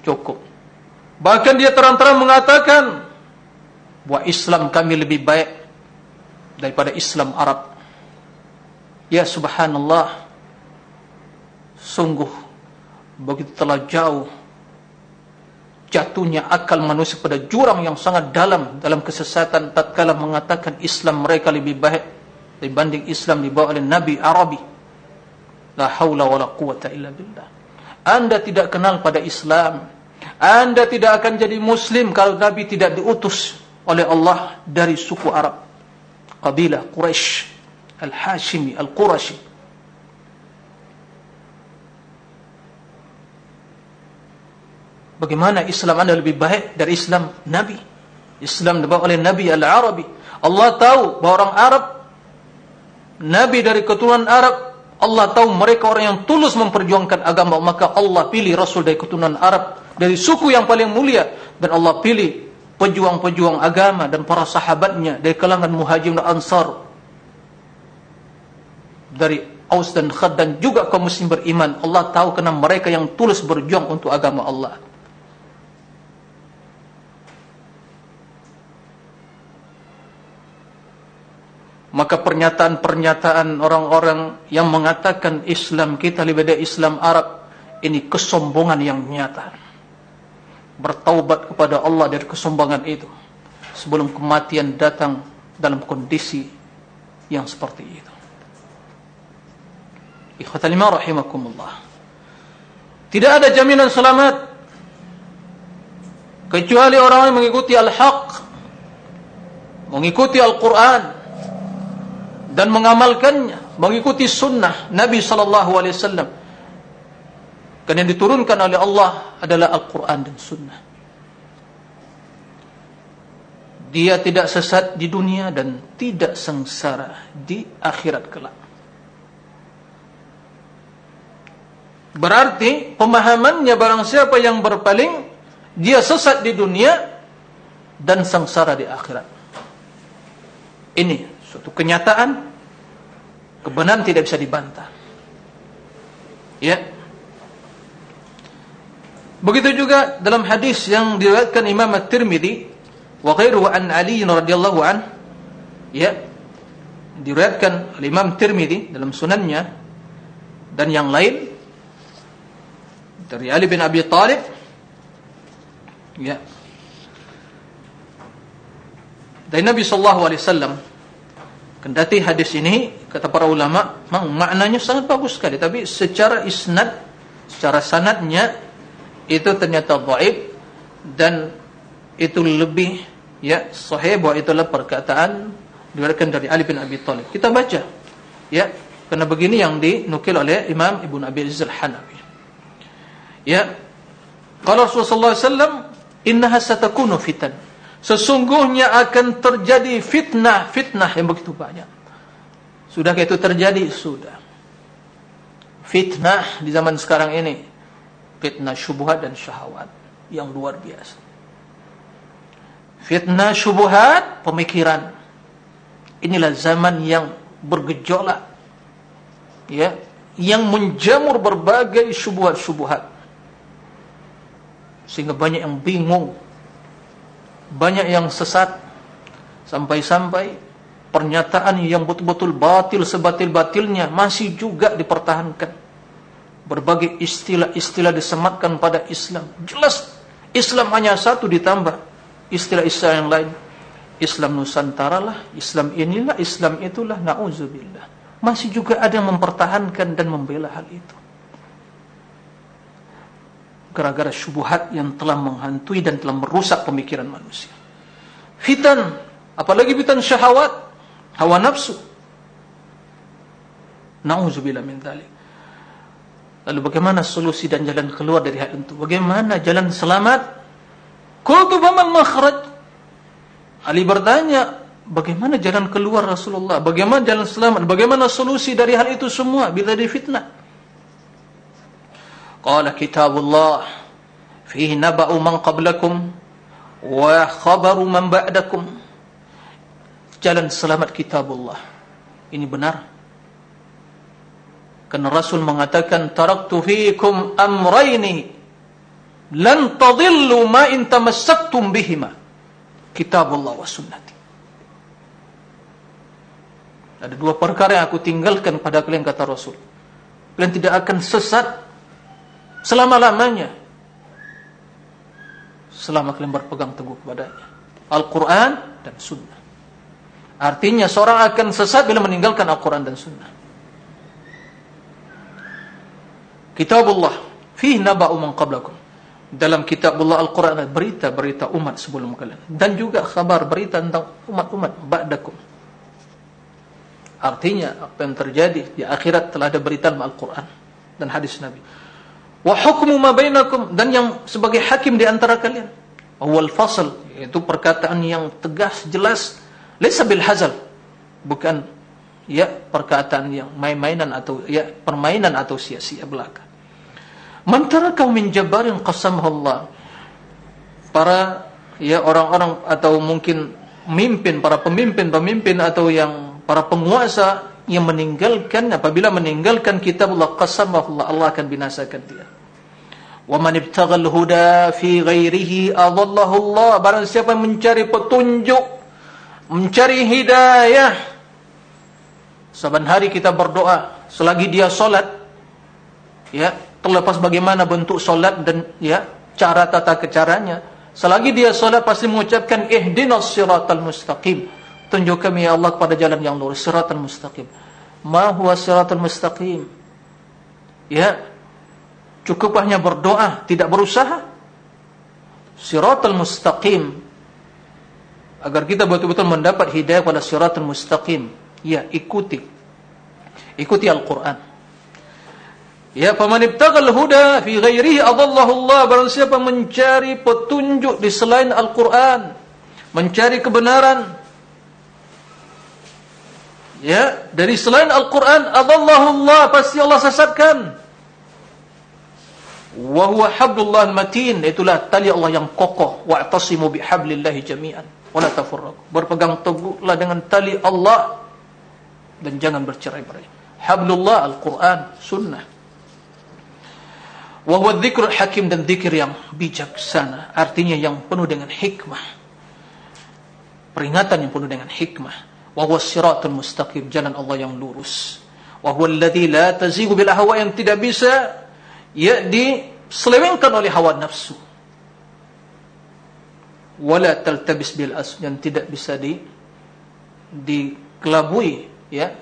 Cukup. Bahkan dia terang-terang mengatakan, bahwa Islam kami lebih baik daripada Islam Arab. Ya subhanallah Sungguh Begitu telah jauh Jatuhnya akal manusia pada jurang yang sangat dalam Dalam kesesatan tatkala mengatakan Islam mereka lebih baik Dibanding Islam dibawa oleh Nabi Arabi. La hawla wa la quwata illa billah. Anda tidak kenal pada Islam. Anda tidak akan jadi Muslim Kalau Nabi tidak diutus oleh Allah Dari suku Arab. Qabilah Quraisy Al-Hashimi Al-Qurashi Bagaimana Islam anda lebih baik dari Islam Nabi? Islam dibawa oleh Nabi Al-Arabi. Allah tahu bahawa orang Arab Nabi dari keturunan Arab Allah tahu mereka orang yang tulus memperjuangkan agama. Maka Allah pilih Rasul dari keturunan Arab Dari suku yang paling mulia. Dan Allah pilih pejuang-pejuang agama Dan para sahabatnya Dari kalangan muhajim dan ansar. Dari Aus dan Khad dan juga kaum muslim beriman. Allah tahu kena mereka yang tulus berjuang untuk agama Allah maka pernyataan-pernyataan orang-orang yang mengatakan Islam kita lebih dari Islam Arab ini kesombongan yang nyata bertaubat kepada Allah dari kesombongan itu sebelum kematian datang dalam kondisi yang seperti itu Ikhwatal rahimakumullah. Tidak ada jaminan selamat kecuali orang yang mengikuti al-haq, mengikuti Al-Quran dan mengamalkannya, mengikuti sunnah Nabi wasallam. Karena yang diturunkan oleh Allah adalah Al-Quran dan sunnah. Dia tidak sesat di dunia dan tidak sengsara di akhirat kelak. Berarti pemahamannya barang siapa yang berpaling dia sesat di dunia dan sengsara di akhirat. Ini suatu kenyataan kebenaran tidak bisa dibantah. Ya. Begitu juga dalam hadis yang diriwayatkan Imam At-Tirmizi wa ghairuhu an Ali radhiyallahu an ya diriwayatkan oleh Imam Tirmizi dalam sunannya dan yang lain dari Ali bin Abi Talib ya dari Nabi sallallahu alaihi wasallam kendati hadis ini kata para ulama maknanya sangat bagus sekali tapi secara isnad secara sanadnya itu ternyata dhaif dan itu lebih ya sahih bahwa itulah perkataan diriwayatkan dari Ali bin Abi Thalib kita baca ya karena begini yang dinukil oleh Imam Ibnu Abi Aziz Al-Hanafi Ya. Kalau Rasulullah SAW, innaha satakunu fitan. Sesungguhnya akan terjadi fitnah, fitnah yang begitu banyak. Sudah itu terjadi? Sudah. Fitnah di zaman sekarang ini. Fitnah syubuhat dan syahwat. Yang luar biasa. Fitnah syubuhat, pemikiran. Inilah zaman yang bergejolak. Ya, yang menjamur berbagai syubuhat-syubuhat sehingga banyak yang bingung banyak yang sesat. Sampai-sampai pernyataan yang betul-betul batil sebatil-batilnya masih juga dipertahankan. Berbagai istilah-istilah disematkan pada Islam. Jelas Islam hanya satu ditambah. Istilah-istilah yang lain. Islam Nusantara lah Islam inilah Islam itulah. Na'udzubillah. Masih juga ada yang mempertahankan dan membela hal itu gara-gara syubhat yang telah menghantui dan telah merusak pemikiran manusia. Fitan, apalagi fitan syahwat, hawa nafsu. Nauzubillah min dzalik. Lalu bagaimana solusi dan jalan keluar dari hal itu? Bagaimana jalan selamat? Qultu faman makhraj? Ali bertanya, bagaimana jalan keluar Rasulullah? Bagaimana jalan selamat? Bagaimana solusi dari hal itu semua bila di Qala kitabullah fihi naba'u man qablakum wa khabaru man ba'dakum. Jalan selamat kitabullah. Ini benar. Karena Rasul mengatakan taraktu fiikum amrayni lan tadillu ma in tamassaktum bihima. Kitabullah wa sunnati. Ada dua perkara yang aku tinggalkan pada kalian kata Rasul. Kalian tidak akan sesat selama-lamanya. Selama kalian berpegang teguh kepadanya. Al-Quran dan Sunnah. Artinya seorang akan sesat bila meninggalkan Al-Quran dan Sunnah. Kitabullah. Fih naba'u man qablakum. Dalam kitabullah Al-Quran berita-berita umat sebelum kalian. Dan juga kabar berita tentang umat-umat ba'dakum. Artinya apa yang terjadi di akhirat telah ada berita dalam Al-Quran dan hadis Nabi. Wa hukmu ma bainakum dan yang sebagai hakim di antara kalian. Wal fasl itu perkataan yang tegas jelas laysa bil hazal. Bukan ya perkataan yang main-mainan atau ya permainan atau sia-sia belaka. Man taraka min jabarin qasamahu Allah. Para ya orang-orang atau mungkin mimpin para pemimpin-pemimpin atau yang para penguasa yang meninggalkan apabila meninggalkan kitab Allah qasamahullah Allah akan binasakan dia. Wa man ibtaghal huda fi ghairihi adallahu Allah. Barang siapa mencari petunjuk, mencari hidayah. Saban hari kita berdoa selagi dia salat ya, terlepas bagaimana bentuk salat dan ya, cara tata kecaranya. Selagi dia salat pasti mengucapkan ihdinas siratal mustaqim. Tunjuk kami ya Allah kepada jalan yang lurus, siratal mustaqim. Ma huwa siratal mustaqim? Ya. Cukup hanya berdoa, tidak berusaha. Siratal mustaqim. Agar kita betul-betul mendapat hidayah pada siratal mustaqim. Ya, ikuti. Ikuti Al-Qur'an. Ya, faman ibtaghal huda fi ghairihi adallahu Allah. Barang siapa mencari petunjuk di selain Al-Qur'an, mencari kebenaran, Ya, dari selain Al-Quran, Allah pasti Allah sesatkan. Wa huwa hablullah matin, itulah tali Allah yang kokoh. Wa'tasimu bihablillahi jami'an. Wa la tafarraqu. Berpegang teguhlah dengan tali Allah dan jangan bercerai-berai. Hablullah Al-Quran, sunnah. Wa huwa dzikrul hakim dan zikir yang bijaksana, artinya yang penuh dengan hikmah. Peringatan yang penuh dengan hikmah wa huwa siratul mustaqim jalan Allah yang lurus. Wa huwa alladhi la tazigu bil ahwa yang tidak bisa ya diselewengkan oleh hawa nafsu. Wala taltabis bil as yang tidak bisa di dikelabui ya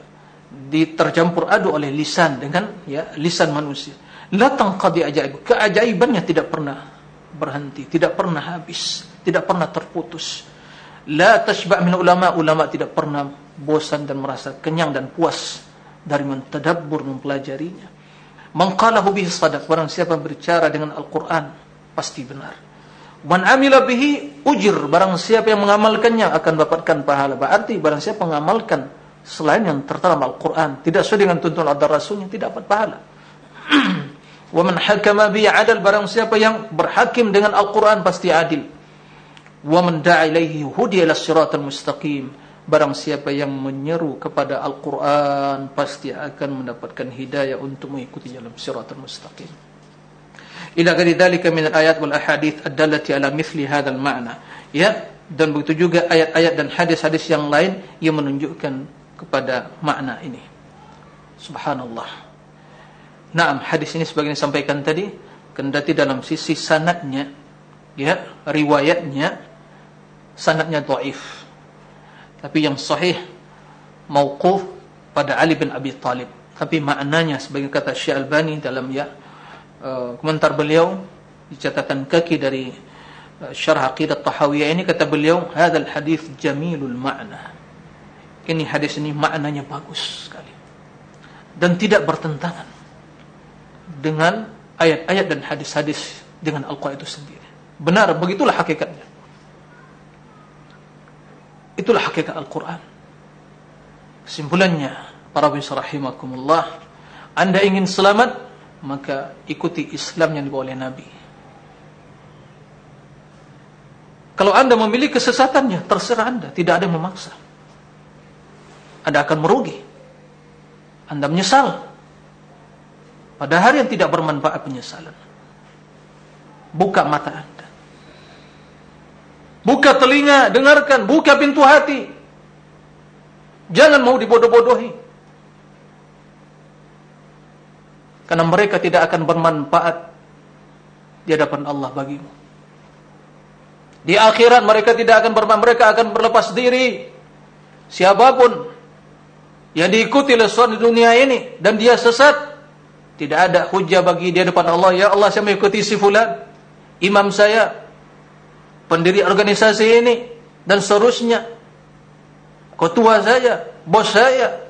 ditercampur adu oleh lisan dengan ya lisan manusia. La tanqadi ajaib keajaibannya tidak pernah berhenti tidak pernah habis tidak pernah terputus La tashba' min ulama ulama tidak pernah bosan dan merasa kenyang dan puas dari mentadabbur mempelajarinya. Mengqalahu bihi sadaq barang siapa berbicara dengan Al-Qur'an pasti benar. Man amila bihi ujir barang siapa yang mengamalkannya akan dapatkan pahala. Berarti barang siapa mengamalkan selain yang tertera Al-Qur'an tidak sesuai dengan tuntunan Allah Rasulnya tidak dapat pahala. [CLEARS THROAT] Wa man hakama adal barang siapa yang berhakim dengan Al-Qur'an pasti adil wa man da'a ilaihi hudiya ila siratal mustaqim. Barang siapa yang menyeru kepada Al-Qur'an pasti akan mendapatkan hidayah untuk mengikuti jalan siratal mustaqim. Ila ghairi dzalika min al-ayat wal ahadits ad-dallati ala mithli hadzal ma'na. Ya dan begitu juga ayat-ayat dan hadis-hadis yang lain yang menunjukkan kepada makna ini. Subhanallah. Naam hadis ini sebagian disampaikan tadi kendati dalam sisi sanadnya ya riwayatnya sanadnya dhaif. Tapi yang sahih mauquf pada Ali bin Abi Talib. Tapi maknanya sebagai kata Syekh Albani dalam ya uh, komentar beliau di catatan kaki dari uh, syarah aqidah tahawiyah ini kata beliau hadzal hadis jamilul ma'na ini hadis ini maknanya bagus sekali dan tidak bertentangan dengan ayat-ayat dan hadis-hadis dengan Al-Quran itu sendiri benar begitulah hakikatnya itulah hakikat Al-Quran kesimpulannya para rahimakumullah anda ingin selamat maka ikuti Islam yang dibawa oleh Nabi Kalau anda memilih kesesatannya, terserah anda. Tidak ada yang memaksa. Anda akan merugi. Anda menyesal. Pada hari yang tidak bermanfaat penyesalan. Buka mata anda. Buka telinga, dengarkan. Buka pintu hati. Jangan mau dibodoh-bodohi. Karena mereka tidak akan bermanfaat di hadapan Allah bagimu. Di akhirat mereka tidak akan berman, mereka akan berlepas diri. Siapa pun yang diikuti oleh suami di dunia ini dan dia sesat, tidak ada hujah bagi dia depan Allah. Ya Allah saya mengikuti si fulan, imam saya, pendiri organisasi ini dan seterusnya. Ketua saya, bos saya,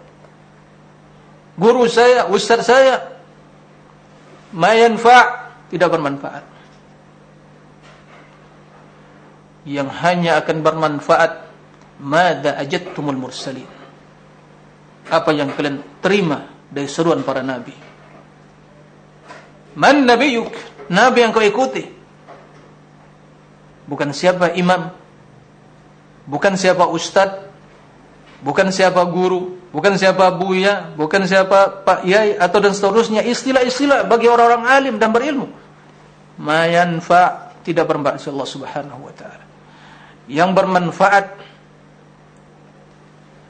guru saya, ustaz saya. Mayanfa' tidak bermanfaat. yang hanya akan bermanfaat mada ajattumul mursalin apa yang kalian terima dari seruan para nabi man nabiyuk nabi yang kau ikuti bukan siapa imam. Bukan siapa ustad. Bukan siapa guru. Bukan siapa buya. Bukan siapa pak yai atau dan seterusnya. Istilah-istilah bagi orang-orang alim dan berilmu. Mayanfa tidak bermanfaat Allah Subhanahu wa taala. Yang bermanfaat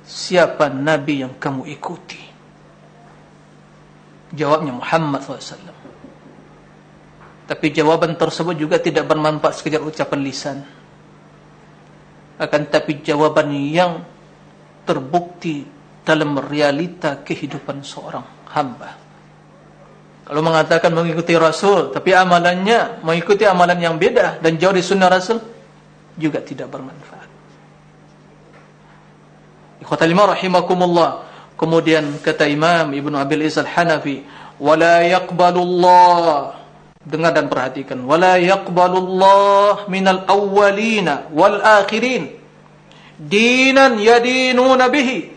siapa nabi yang kamu ikuti? Jawabnya Muhammad SAW tapi jawaban tersebut juga tidak bermanfaat sekedar ucapan lisan akan tapi jawaban yang terbukti dalam realita kehidupan seorang hamba kalau mengatakan mengikuti Rasul tapi amalannya mengikuti amalan yang beda dan jauh dari sunnah Rasul juga tidak bermanfaat. Ikhwatal lima rahimakumullah. Kemudian kata Imam Ibnu Abil Is Al-Hanafi, "Wala yaqbalullah" Dengar dan perhatikan, "Wala yaqbalullah minal awwalina wal akhirin. Dinan yadinuna bihi.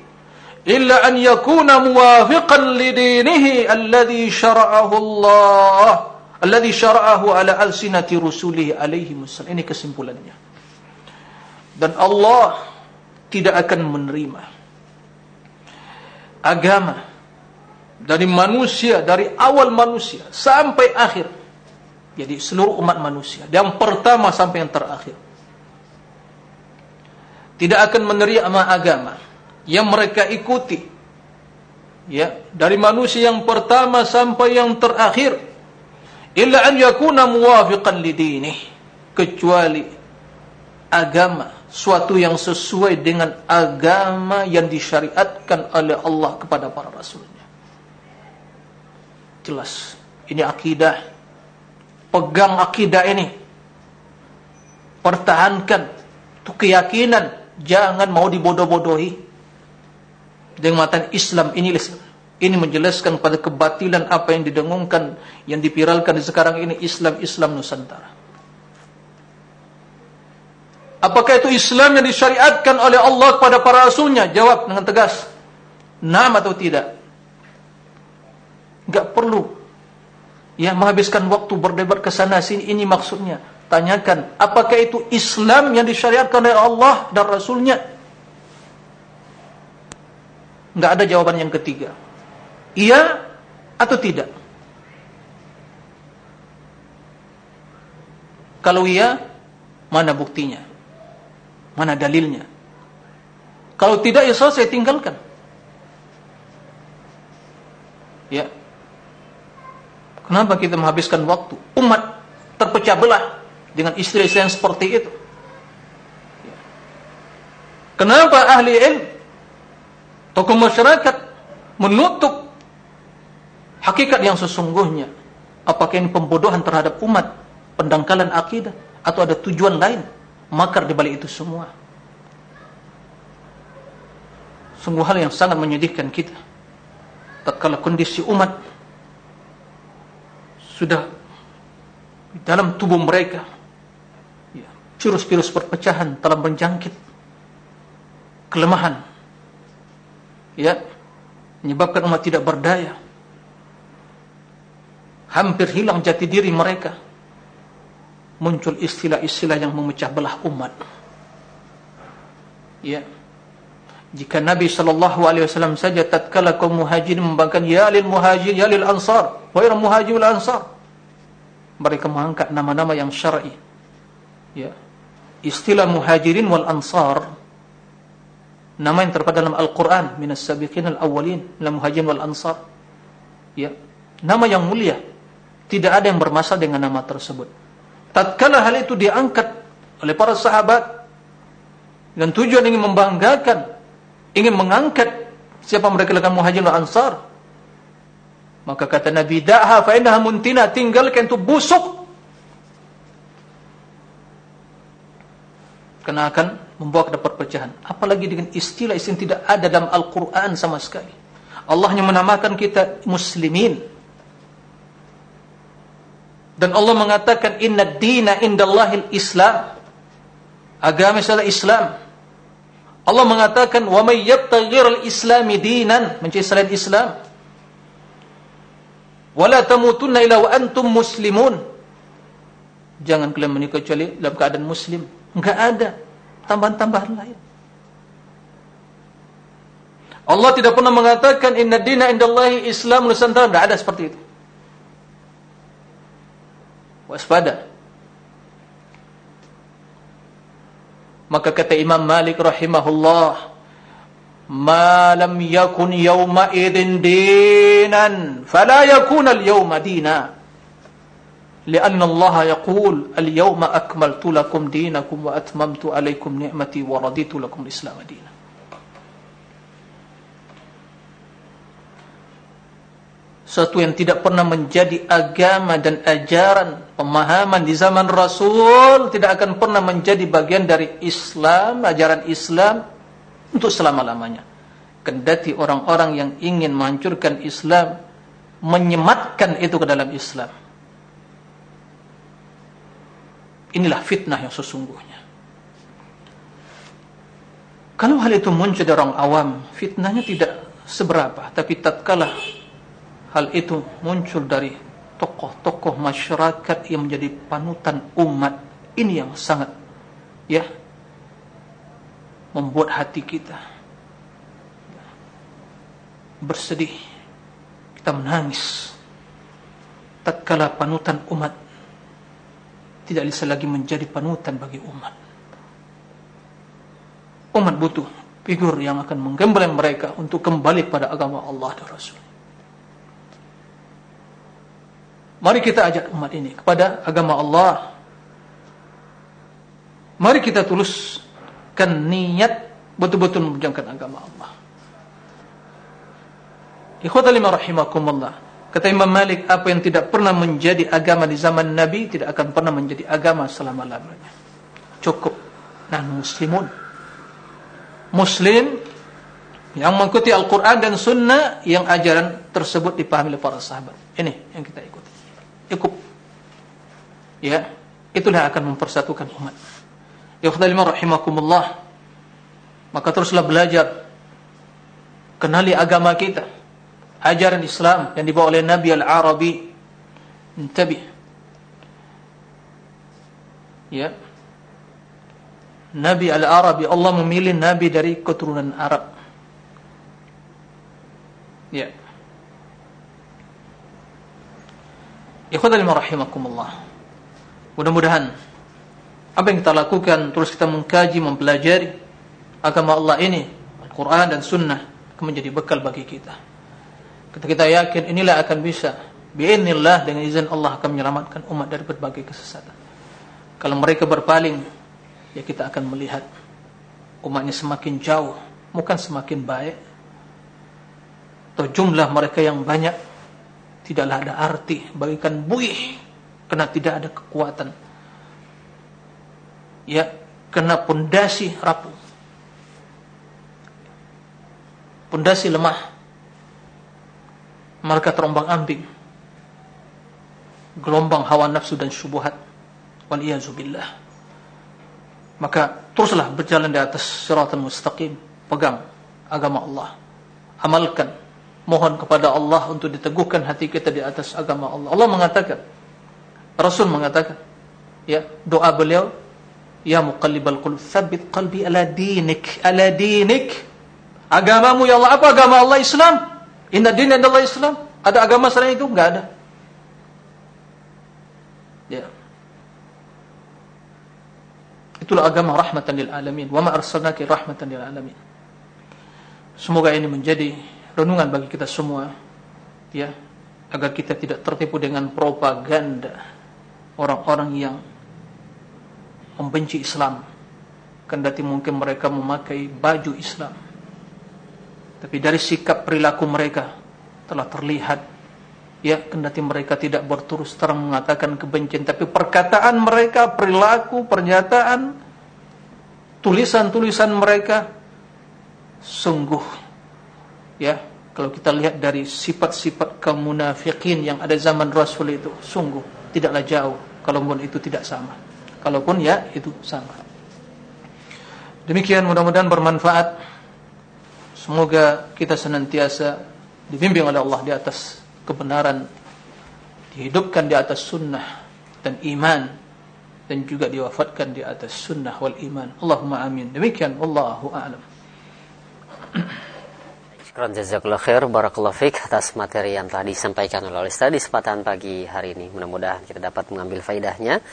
Illa an yakuna muwafiqan lidinihi alladhi syara'ahu Allah. Alladhi syara'ahu ala alsinati rusulihi alaihi wasallam." Ini kesimpulannya. Dan Allah tidak akan menerima agama dari manusia dari awal manusia sampai akhir jadi seluruh umat manusia yang pertama sampai yang terakhir tidak akan menerima agama yang mereka ikuti ya dari manusia yang pertama sampai yang terakhir illa an yakuna muwafiqan lidinih kecuali agama suatu yang sesuai dengan agama yang disyariatkan oleh Allah kepada para rasulnya. Jelas, ini akidah. Pegang akidah ini. Pertahankan itu keyakinan, jangan mau dibodoh-bodohi. Dengan mata Islam ini. Ini menjelaskan pada kebatilan apa yang didengungkan, yang dipiralkan di sekarang ini Islam-Islam Nusantara. Apakah itu Islam yang disyariatkan oleh Allah kepada para rasulnya? Jawab dengan tegas. Naam atau tidak? Enggak perlu. Ya, menghabiskan waktu berdebat ke sana sini. Ini maksudnya. Tanyakan, apakah itu Islam yang disyariatkan oleh Allah dan Rasulnya? Enggak ada jawaban yang ketiga. Iya atau tidak? Kalau iya, mana buktinya? Mana dalilnya? Kalau tidak ya selesai tinggalkan. Ya. Kenapa kita menghabiskan waktu? Umat terpecah belah dengan istilah-istilah yang seperti itu. Kenapa ahli ilmu tokoh masyarakat menutup hakikat yang sesungguhnya? Apakah ini pembodohan terhadap umat pendangkalan akidah atau ada tujuan lain makar di balik itu semua. Sungguh hal yang sangat menyedihkan kita. Tatkala kondisi umat sudah dalam tubuh mereka ya, virus-virus perpecahan telah menjangkit kelemahan ya menyebabkan umat tidak berdaya hampir hilang jati diri mereka muncul istilah-istilah yang memecah belah umat. Ya. Jika Nabi wasallam saja tatkala kaum muhajirin membangkan ya lil muhajir ya lil ansar, wa ya muhajir wal ansar. Mereka mengangkat nama-nama yang syar'i. Ya. Istilah muhajirin wal ansar nama yang terdapat dalam Al-Qur'an minas sabiqin al-awwalin, la muhajirin wal ansar. Ya. Nama yang mulia. Tidak ada yang bermasalah dengan nama tersebut tatkala hal itu diangkat oleh para sahabat dan tujuan ingin membanggakan ingin mengangkat siapa mereka lakukan muhajir dan ansar maka kata Nabi da'ha fa innaha muntina tinggalkan itu busuk karena akan membawa kepada perpecahan apalagi dengan istilah-istilah tidak ada dalam Al-Qur'an sama sekali Allah hanya menamakan kita muslimin dan Allah mengatakan inna dina indallahil Islam. Agama adalah Islam. Allah mengatakan wa may yattaghir al-islami dinan, mencari selain Islam. Wala tamutunna illa wa antum muslimun. Jangan kalian menikah kecuali dalam keadaan muslim. Enggak ada tambahan-tambahan lain. Allah tidak pernah mengatakan inna dina indallahi Islam Nusantara. Tidak ada seperti itu. waspada. Maka kata Imam Malik rahimahullah, "Ma lam yakun yawma idin dinan, fala yakun al-yawma dina." لأن الله يقول اليوم أكملت لكم دينكم وأتممت عليكم نعمتي ورضيت لكم الإسلام دينا Suatu yang tidak pernah menjadi agama dan ajaran pemahaman di zaman Rasul tidak akan pernah menjadi bagian dari Islam, ajaran Islam untuk selama-lamanya. Kendati orang-orang yang ingin menghancurkan Islam menyematkan itu ke dalam Islam. Inilah fitnah yang sesungguhnya. Kalau hal itu muncul dari orang awam, fitnahnya tidak seberapa, tapi tatkala hal itu muncul dari tokoh-tokoh masyarakat yang menjadi panutan umat ini yang sangat ya membuat hati kita bersedih kita menangis. Tatkala panutan umat tidak bisa lagi menjadi panutan bagi umat. Umat butuh figur yang akan menggembleng mereka untuk kembali pada agama Allah dan Rasul. Mari kita ajak umat ini kepada agama Allah. Mari kita tuluskan niat betul-betul memperjuangkan agama Allah. Ikhwatal lima rahimakumullah. Kata Imam Malik, apa yang tidak pernah menjadi agama di zaman Nabi tidak akan pernah menjadi agama selama-lamanya. Cukup. Nah, muslimun. Muslim yang mengikuti Al-Quran dan Sunnah yang ajaran tersebut dipahami oleh para sahabat. Ini yang kita ikuti cukup. Ya, itulah akan mempersatukan umat. Khadalima rahimakumullah. Maka teruslah belajar kenali agama kita. Ajaran Islam yang dibawa oleh Nabi Al-Arabi. Intabi. Ya. Nabi Al-Arabi Allah memilih nabi dari keturunan Arab. Ya. Ikhwatal rahimakumullah. Mudah-mudahan apa yang kita lakukan terus kita mengkaji, mempelajari agama Allah ini, Al-Qur'an dan Sunnah akan menjadi bekal bagi kita. Ketika kita yakin inilah akan bisa biinillah dengan izin Allah akan menyelamatkan umat dari berbagai kesesatan. Kalau mereka berpaling, ya kita akan melihat umatnya semakin jauh, bukan semakin baik. Atau jumlah mereka yang banyak tidaklah ada arti bagikan buih Karena tidak ada kekuatan. Ya, karena pondasi rapuh. Pondasi lemah. Mereka terombang-ambing. Gelombang hawa nafsu dan syubhat. Waliyazubillah. Maka teruslah berjalan di atas siratal mustaqim. Pegang agama Allah. Amalkan. Mohon kepada Allah untuk diteguhkan hati kita di atas agama Allah. Allah mengatakan. Rasul mengatakan. Ya, doa beliau Ya muqallibal qulub, tsabbit qalbi ala dinik, ala dinik. Agamamu ya Allah, apa agama Allah Islam? Inna din adalah Islam. Ada agama selain itu? Enggak ada. Ya. Itulah agama rahmatan lil alamin. Wa ma rahmatan lil alamin. Semoga ini menjadi renungan bagi kita semua. Ya, agar kita tidak tertipu dengan propaganda orang-orang yang membenci Islam. Kendati mungkin mereka memakai baju Islam. Tapi dari sikap perilaku mereka telah terlihat. Ya kendati mereka tidak berterus terang mengatakan kebencian tapi perkataan mereka perilaku pernyataan tulisan-tulisan mereka sungguh. Ya kalau kita lihat dari sifat-sifat kaum munafikin yang ada zaman Rasul itu sungguh tidaklah jauh. Kalaupun itu tidak sama Kalaupun ya itu sama. Demikian mudah-mudahan bermanfaat. Semoga kita senantiasa dibimbing oleh Allah di atas kebenaran, dihidupkan di atas sunnah dan iman dan juga diwafatkan di atas sunnah wal iman. Allahumma amin. Demikian wallahu a'lam. Syukran jazakallah khair barakallahu fiik atas materi yang telah disampaikan oleh Ustaz di kesempatan pagi hari ini. Mudah-mudahan kita dapat mengambil faidahnya.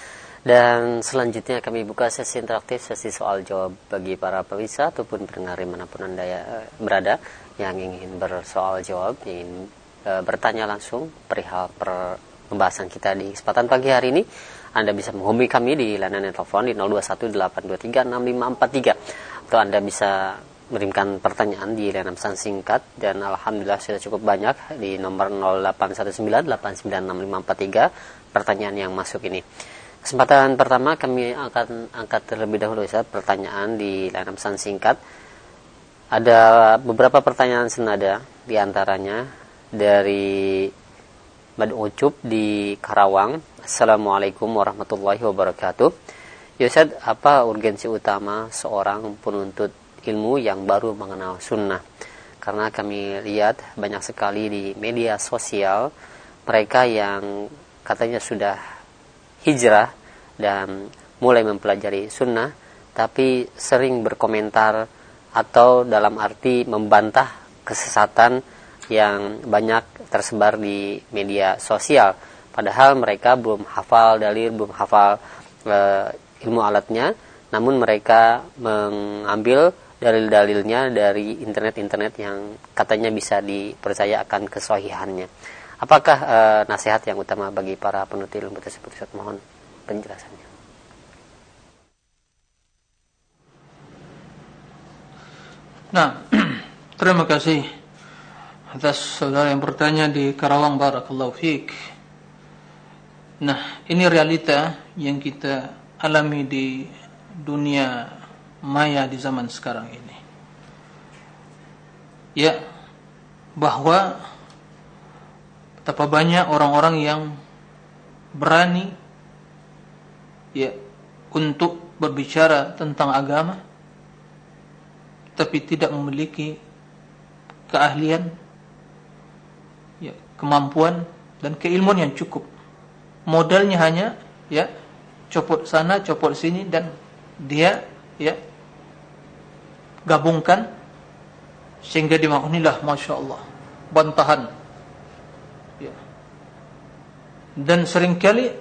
Dan selanjutnya kami buka sesi interaktif, sesi soal jawab bagi para pemirsa ataupun pendengar mana pun Anda ya, berada yang ingin bersoal jawab, ingin e, bertanya langsung perihal per pembahasan kita di kesempatan pagi hari ini. Anda bisa menghubungi kami di layanan telepon di 0218236543 atau Anda bisa mengirimkan pertanyaan di layanan pesan singkat dan alhamdulillah sudah cukup banyak di nomor 0819896543 pertanyaan yang masuk ini. Kesempatan pertama kami akan angkat terlebih dahulu Ustaz pertanyaan di layanan pesan singkat. Ada beberapa pertanyaan senada di antaranya dari Mad Ucup di Karawang. Assalamualaikum warahmatullahi wabarakatuh. Yusad, ya, apa urgensi utama seorang penuntut ilmu yang baru mengenal sunnah? Karena kami lihat banyak sekali di media sosial mereka yang katanya sudah hijrah dan mulai mempelajari sunnah tapi sering berkomentar atau dalam arti membantah kesesatan yang banyak tersebar di media sosial. Padahal mereka belum hafal dalil belum hafal e, ilmu alatnya namun mereka mengambil dalil-dalilnya dari internet-internet yang katanya bisa dipercaya akan kesohihannya. Apakah e, nasihat yang utama bagi para penuntut ilmu tersebut? Mohon penjelasannya. Nah, [CLEARS THROAT] terima kasih atas saudara yang bertanya di Karawang Barakallahu Fik. Nah, ini realita yang kita alami di dunia maya di zaman sekarang ini. Ya, bahwa Betapa banyak orang-orang yang berani ya untuk berbicara tentang agama tapi tidak memiliki keahlian ya kemampuan dan keilmuan yang cukup. Modalnya hanya ya copot sana copot sini dan dia ya gabungkan sehingga dimakunilah masya Allah bantahan. Dan sering kali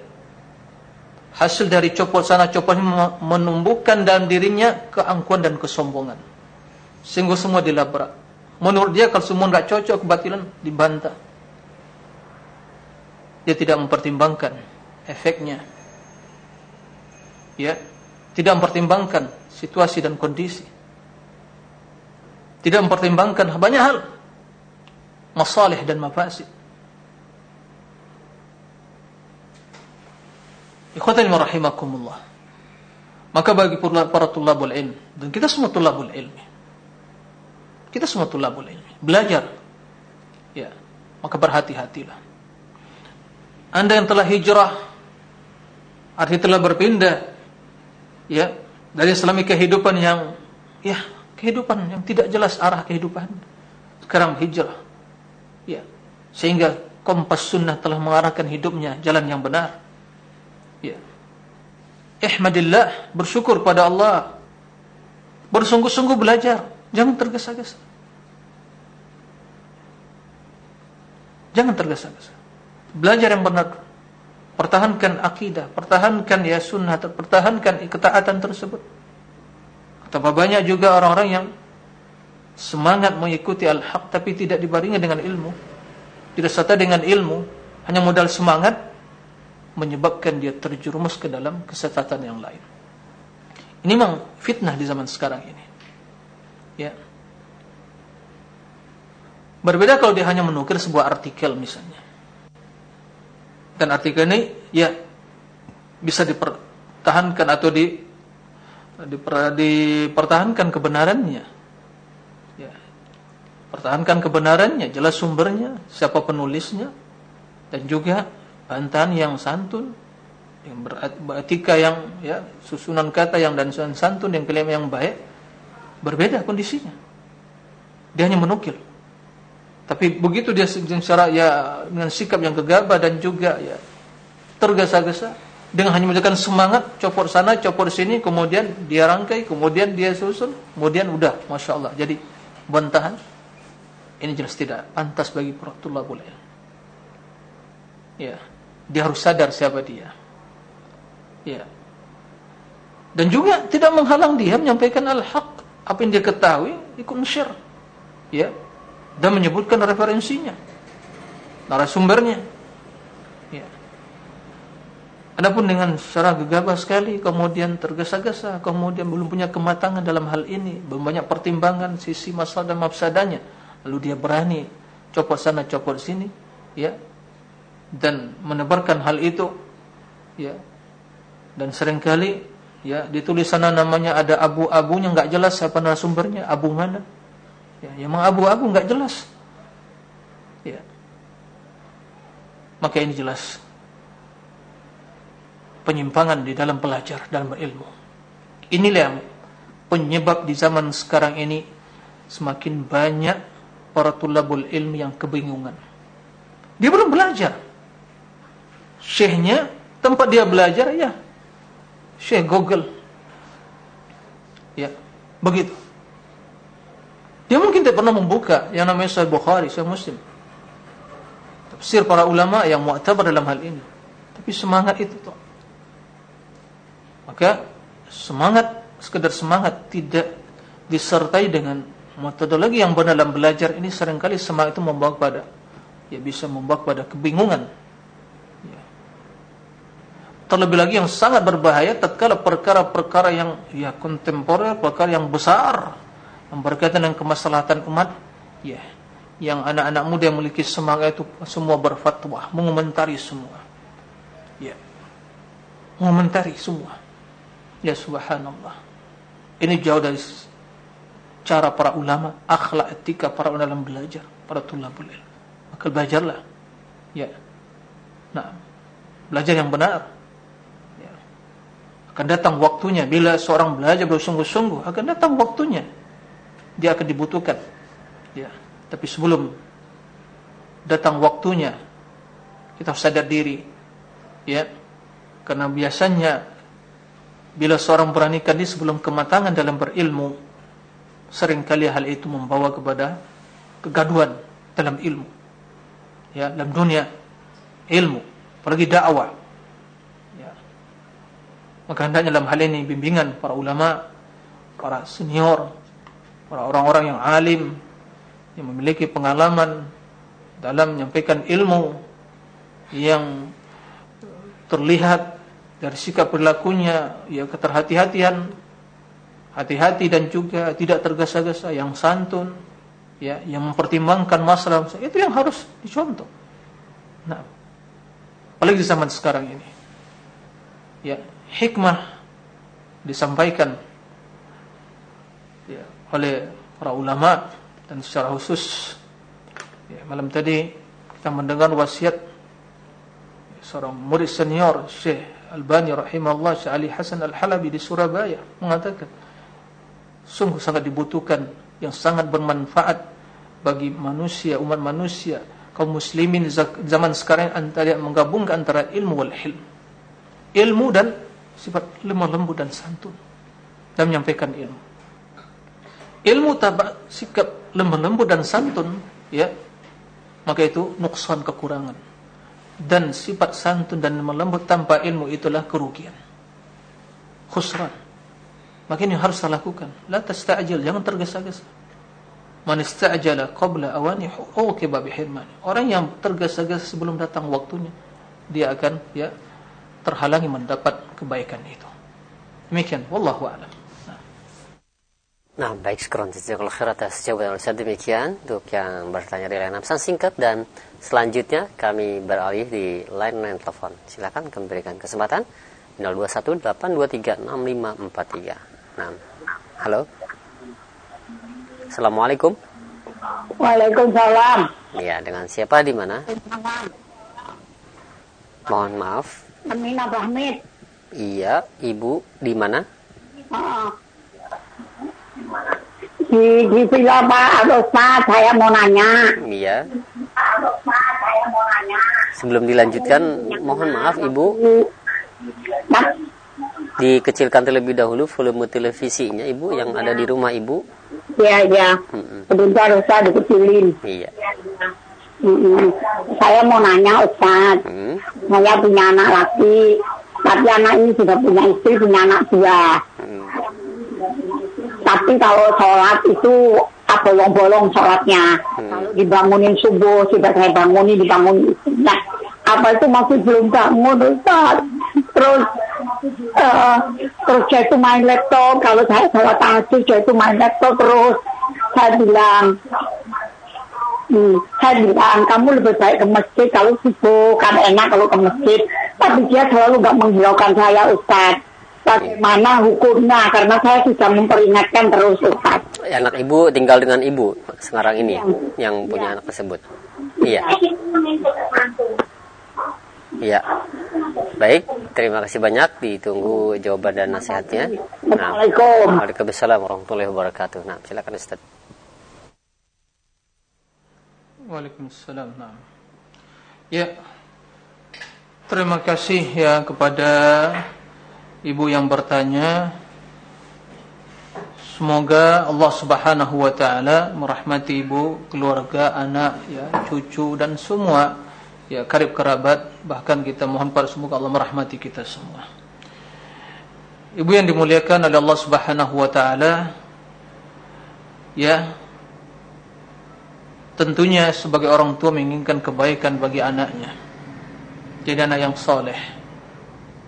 hasil dari copot sana copot menumbuhkan dalam dirinya keangkuhan dan kesombongan. Sehingga semua dilabrak. Menurut dia kalau semua tidak cocok kebatilan dibantah. Dia tidak mempertimbangkan efeknya. Ya tidak mempertimbangkan situasi dan kondisi. Tidak mempertimbangkan banyak hal. Masalih dan mafasid Ikhwatani rahimakumullah. Maka bagi para tulabul ilm dan kita semua tulabul ilmi. Kita semua tulabul ilmi, belajar. Ya. Maka berhati-hatilah. Anda yang telah hijrah artinya telah berpindah ya dari selami kehidupan yang ya kehidupan yang tidak jelas arah kehidupan sekarang hijrah ya sehingga kompas sunnah telah mengarahkan hidupnya jalan yang benar ihmadillah bersyukur pada Allah. Bersungguh-sungguh belajar. Jangan tergesa-gesa. Jangan tergesa-gesa. Belajar yang benar. Pertahankan akidah pertahankan ya sunnah pertahankan ketaatan tersebut. Betapa banyak juga orang-orang yang semangat mengikuti al-haq tapi tidak dibarengi dengan ilmu. Tidak serta dengan ilmu, hanya modal semangat menyebabkan dia terjerumus ke dalam kesesatan yang lain. Ini memang fitnah di zaman sekarang ini. Ya. Berbeda kalau dia hanya menukir sebuah artikel misalnya. Dan artikel ini ya bisa dipertahankan atau di diper, dipertahankan kebenarannya. Ya. Pertahankan kebenarannya, jelas sumbernya, siapa penulisnya, dan juga bantahan yang santun, yang beretika yang ya susunan kata yang dan santun yang kelima yang baik berbeda kondisinya. Dia hanya menukil. Tapi begitu dia secara ya dengan sikap yang gegabah dan juga ya tergesa-gesa dengan hanya menunjukkan semangat copot sana copot sini kemudian dia rangkai kemudian dia susun kemudian udah masya Allah jadi bantahan ini jelas tidak pantas bagi Rasulullah boleh ya dia harus sadar siapa dia. Ya. Dan juga tidak menghalang dia menyampaikan al-haq. Apa yang dia ketahui ikut share ya. Dan menyebutkan referensinya. Narasumbernya. Adapun dengan secara gegabah sekali, kemudian tergesa-gesa, kemudian belum punya kematangan dalam hal ini, belum banyak pertimbangan sisi masalah dan mafsadanya, lalu dia berani copot sana copot sini, ya, dan menebarkan hal itu, ya, dan sering kali, ya, ditulis sana namanya ada abu-abunya nggak jelas siapa narasumbernya, abu mana, ya, emang abu-abu nggak jelas, ya, maka ini jelas penyimpangan di dalam belajar dalam berilmu. Inilah yang penyebab di zaman sekarang ini semakin banyak para tulabul ilmi yang kebingungan. Dia belum belajar. Syekhnya tempat dia belajar ya Syekh Google. Ya, begitu. Dia mungkin tidak pernah membuka yang namanya Sahih Bukhari, Sahih Muslim. Tafsir para ulama yang mu'tabar dalam hal ini. Tapi semangat itu tuh maka semangat sekedar semangat tidak disertai dengan metodologi yang benar dalam belajar ini sering kali semangat itu membawa pada ya bisa membawa pada kebingungan. Terlebih lagi yang sangat berbahaya tatkala perkara-perkara yang ya kontemporer perkara yang besar yang berkaitan dengan kemaslahatan umat ya yang anak-anak muda yang memiliki semangat itu semua berfatwa mengomentari semua ya mengomentari semua Ya subhanallah. Ini jauh dari cara para ulama, akhlak etika para ulama dalam belajar, para tulabul ilm. Maka belajarlah. Ya. Nah, belajar yang benar. Akan datang waktunya bila seorang belajar bersungguh-sungguh, akan datang waktunya. Dia akan dibutuhkan. Ya. Tapi sebelum datang waktunya, kita harus sadar diri. Ya. Karena biasanya Bila seorang beranikan diri sebelum kematangan dalam berilmu, sering kali hal itu membawa kepada kegaduhan dalam ilmu. Ya, dalam dunia ilmu, apalagi dakwah. Maka hendaknya dalam hal ini bimbingan para ulama, para senior, para orang-orang yang alim, yang memiliki pengalaman dalam menyampaikan ilmu yang terlihat dari sikap perilakunya ya keterhati-hatian hati-hati dan juga tidak tergesa-gesa yang santun ya yang mempertimbangkan masalah. Itu yang harus dicontoh. Nah apalagi di zaman sekarang ini. Ya hikmah disampaikan ya, oleh para ulama dan secara khusus ya, malam tadi kita mendengar wasiat seorang murid senior Syekh Albani rahimahullah Syekh Ali Hasan Al-Halabi di Surabaya mengatakan sungguh sangat dibutuhkan yang sangat bermanfaat bagi manusia umat manusia kaum muslimin zaman sekarang antara menggabungkan antara ilmu wal hilm. Ilmu dan sifat lemah lembut dan santun. Dan menyampaikan ilmu. Ilmu tanpa sikap lemah lembut dan santun ya maka itu nuksan kekurangan. Dan sifat santun dan lemah lembut tanpa ilmu itulah kerugian. Khusran. Maka ini harus kita lakukan. La tasta'jil jangan tergesa-gesa. Man istajala qabla awani uqiba bihirmani. Orang yang tergesa-gesa sebelum datang waktunya, dia akan ya terhalangi mendapat kebaikan itu. Demikian, wallahu a'lam. Nah, baik sekarang jazakallahu khair atas jawaban Ustaz demikian untuk yang bertanya di layanan pesan singkat dan selanjutnya kami beralih di line line telepon. Silakan kami berikan kesempatan 0218236543. Nah, halo. Assalamualaikum. Waalaikumsalam. Ya, dengan siapa di mana? Mohon maaf. Aminah Bahmid. Iya, Ibu di mana? Oh. Di di Villa Pak Ustaz, saya mau nanya. Iya. Sebelum dilanjutkan, mohon maaf Ibu. Dikecilkan terlebih dahulu volume televisinya Ibu yang ada di rumah Ibu. Iya, iya. Sebentar Ustaz dikecilin. Iya. Mm-mm. Saya mau nanya Ustaz, Hmm. saya punya anak laki, tapi anak ini sudah punya istri, punya anak dua. Hmm. Tapi kalau sholat itu bolong-bolong sholatnya. Kalau dibangunin subuh, sudah saya bangunin, dibangunin istrinya. Apa itu masih belum bangun Ustaz? Terus eh, terus dia itu main laptop. Kalau saya sholat tahajud, dia itu main laptop terus. Saya bilang, Hmm, saya bilang kamu lebih baik ke masjid kalau subuh kan enak kalau ke masjid tapi dia selalu nggak menghiraukan saya Ustaz bagaimana hukumnya karena saya sudah memperingatkan terus Ustaz Anak Ibu tinggal dengan Ibu sekarang ini yang punya anak tersebut. Iya. Iya. Baik, terima kasih banyak. Ditunggu jawaban dan nasihatnya. Nah, Assalamualaikum Waalaikumsalam warahmatullahi wabarakatuh. Nah, silakan Ustaz. Waalaikumsalam. Nah. Ya. Terima kasih ya kepada ibu yang bertanya. Semoga Allah Subhanahu wa taala merahmati ibu, keluarga, anak, ya, cucu dan semua ya karib kerabat, bahkan kita mohon pada semoga Allah merahmati kita semua. Ibu yang dimuliakan oleh Allah Subhanahu wa taala ya tentunya sebagai orang tua menginginkan kebaikan bagi anaknya. Jadi anak yang soleh.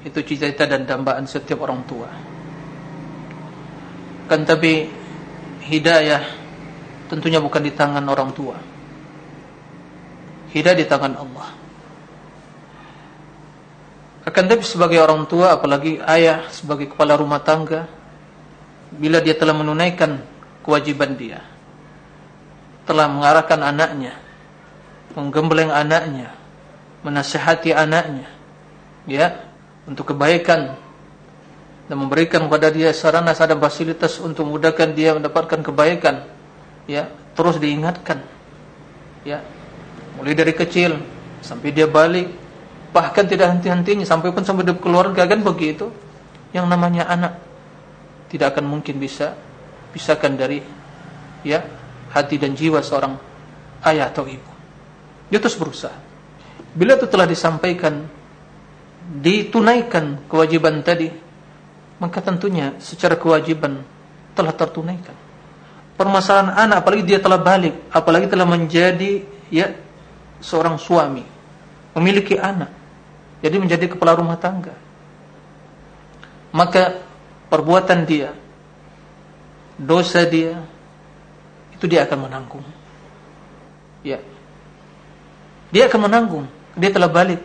Itu cita-cita dan dambaan setiap orang tua. Kan tapi hidayah tentunya bukan di tangan orang tua. Hidayah di tangan Allah. Akan tapi sebagai orang tua apalagi ayah sebagai kepala rumah tangga bila dia telah menunaikan kewajiban dia telah mengarahkan anaknya, menggembleng anaknya, menasihati anaknya, ya, untuk kebaikan dan memberikan kepada dia sarana dan fasilitas untuk memudahkan dia mendapatkan kebaikan, ya, terus diingatkan, ya, mulai dari kecil sampai dia balik, bahkan tidak henti-hentinya sampai pun sampai keluarga kan begitu, yang namanya anak tidak akan mungkin bisa pisahkan dari ya hati dan jiwa seorang ayah atau ibu. Dia terus berusaha. Bila itu telah disampaikan, ditunaikan kewajiban tadi, maka tentunya secara kewajiban telah tertunaikan. Permasalahan anak, apalagi dia telah balik, apalagi telah menjadi ya seorang suami, memiliki anak, jadi menjadi kepala rumah tangga. Maka perbuatan dia, dosa dia, itu dia akan menanggung. Ya. Dia akan menanggung. Dia telah balik,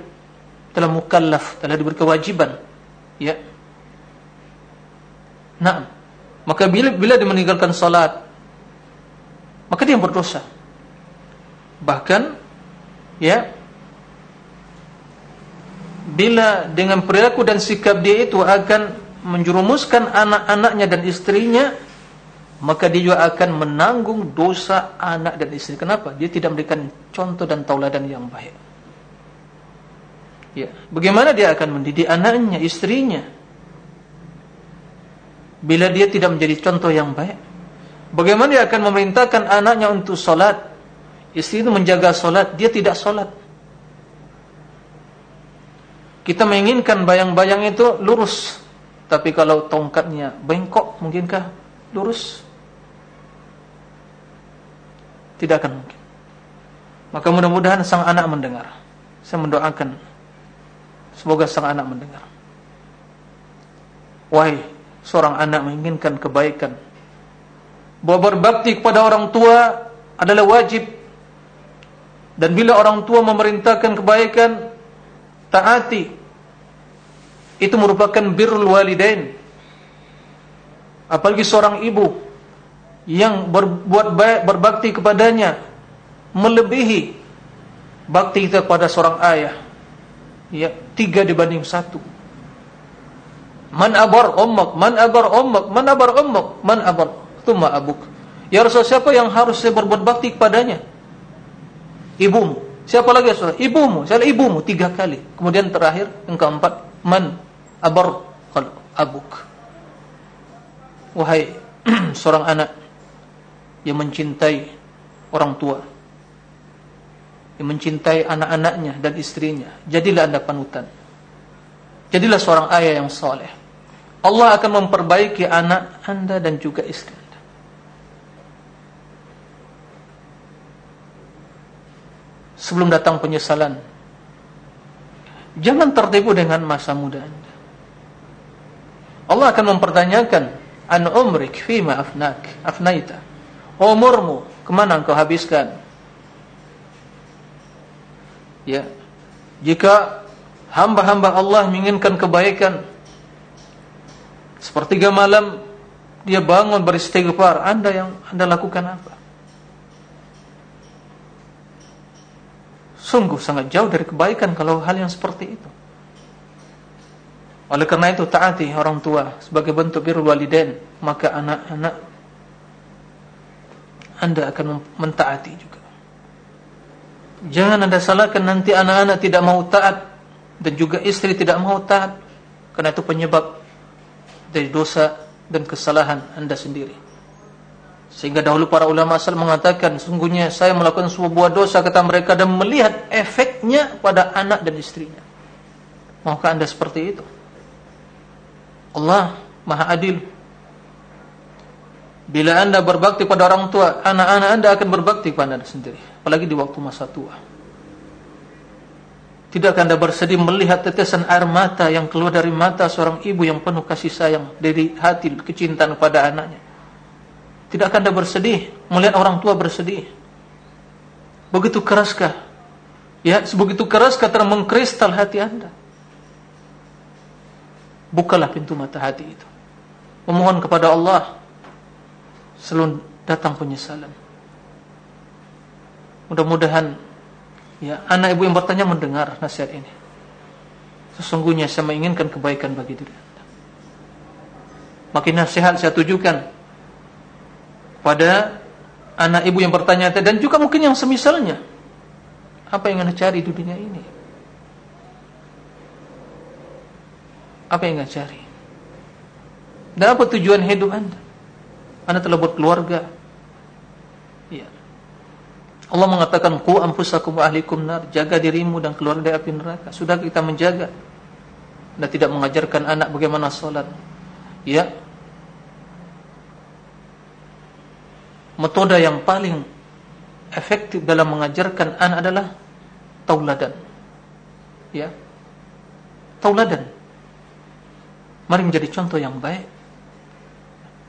telah mukallaf, telah diberi kewajiban Ya. Nah, maka bila bila dia meninggalkan salat, maka dia berdosa. Bahkan ya bila dengan perilaku dan sikap dia itu akan menjerumuskan anak-anaknya dan istrinya maka dia juga akan menanggung dosa anak dan istri. Kenapa? Dia tidak memberikan contoh dan tauladan yang baik. Ya, bagaimana dia akan mendidik anaknya, istrinya? Bila dia tidak menjadi contoh yang baik, bagaimana dia akan memerintahkan anaknya untuk solat? Istri itu menjaga solat, dia tidak solat. Kita menginginkan bayang-bayang itu lurus, tapi kalau tongkatnya bengkok, mungkinkah lurus? Tidak akan mungkin. Maka mudah-mudahan sang anak mendengar. Saya mendoakan semoga sang anak mendengar. Wahai seorang anak menginginkan kebaikan, bahwa berbakti kepada orang tua adalah wajib. Dan bila orang tua memerintahkan kebaikan, taati. Itu merupakan birrul walidain. Apalagi seorang ibu yang berbuat baik berbakti kepadanya melebihi bakti kita kepada seorang ayah ya tiga dibanding satu. Man abar ummak man abar ummak man abar ummak man abar tuma abuk. Ya Rasul siapa yang harus saya berbuat bakti kepadanya? Ibumu. Siapa lagi ya ibumu. Saya ibumu tiga kali. Kemudian terakhir yang keempat man abar abuk. Wahai [CLEARS THROAT] seorang anak yang mencintai orang tua. Yang mencintai anak-anaknya dan istrinya jadilah anda panutan jadilah seorang ayah yang soleh. Allah akan memperbaiki anak anda dan juga istri anda. Sebelum datang penyesalan jangan tertipu dengan masa muda anda. Allah akan mempertanyakan an umrik fima afnak afnaita umurmu ke mana engkau habiskan? Ya. Jika hamba-hamba Allah menginginkan kebaikan sepertiga malam dia bangun beristighfar anda yang anda lakukan apa? Sungguh sangat jauh dari kebaikan kalau hal yang seperti itu. Oleh karena itu taati orang tua sebagai bentuk birrul walidain maka anak-anak anda akan mentaati juga. Jangan Anda salahkan nanti anak-anak tidak mau taat dan juga istri tidak mau taat karena itu penyebab dari dosa dan kesalahan Anda sendiri. Sehingga dahulu para ulama asal mengatakan sungguhnya saya melakukan sebuah dosa kata mereka dan melihat efeknya pada anak dan istrinya. Maukah Anda seperti itu? Allah Maha Adil Bila anda berbakti pada orang tua, anak-anak anda akan berbakti kepada anda sendiri. Apalagi di waktu masa tua. Tidakkah anda bersedih melihat tetesan air mata yang keluar dari mata seorang ibu yang penuh kasih sayang dari hati kecintaan kepada anaknya? Tidakkah anda bersedih melihat orang tua bersedih? Begitu keraskah? Ya, sebegitu keraskah termengkristal hati anda? Bukalah pintu mata hati itu. Memohon kepada Allah selalu datang penyesalan. Mudah-mudahan ya anak ibu yang bertanya mendengar nasihat ini. Sesungguhnya saya menginginkan kebaikan bagi diri anda. Makin nasihat saya tujukan pada anak ibu yang bertanya dan juga mungkin yang semisalnya. Apa yang anda cari di dunia ini? Apa yang anda cari? Dan apa tujuan hidup anda? Anda telah buat keluarga. Ya. Allah mengatakan ku wa ahlikum nar, jaga dirimu dan keluarga dari api neraka. Sudah kita menjaga. Dan tidak mengajarkan anak bagaimana salat. Ya. Metode yang paling efektif dalam mengajarkan anak adalah tauladan. Ya. Tauladan. Mari menjadi contoh yang baik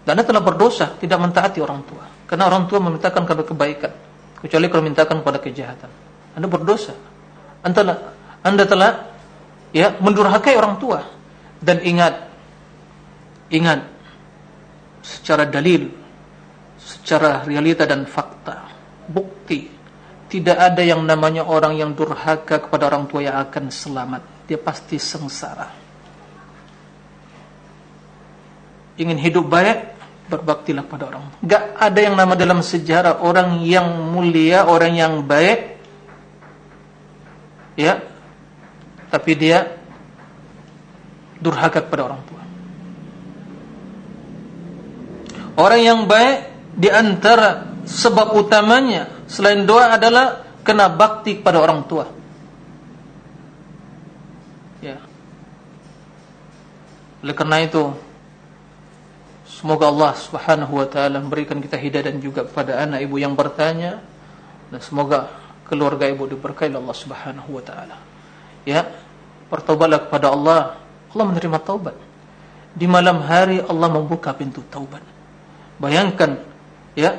dan Anda telah berdosa tidak mentaati orang tua. Karena orang tua memintakan kepada kebaikan. Kecuali kalau memintakan kepada kejahatan. Anda berdosa. Anda telah, anda telah ya mendurhakai orang tua. Dan ingat, ingat, secara dalil, secara realita dan fakta, bukti, tidak ada yang namanya orang yang durhaka kepada orang tua yang akan selamat. Dia pasti sengsara. Ingin hidup baik, berbaktilah pada orang. Gak ada yang nama dalam sejarah orang yang mulia, orang yang baik, ya, tapi dia durhaka kepada orang tua. Orang yang baik di antara sebab utamanya selain doa adalah kena bakti kepada orang tua. Ya. Oleh karena itu semoga Allah Subhanahu wa taala memberikan kita hidayah dan juga kepada anak ibu yang bertanya dan semoga keluarga ibu diberkahi Allah Subhanahu wa taala. Ya, bertobatlah kepada Allah. Allah menerima taubat. Di malam hari Allah membuka pintu taubat. Bayangkan ya,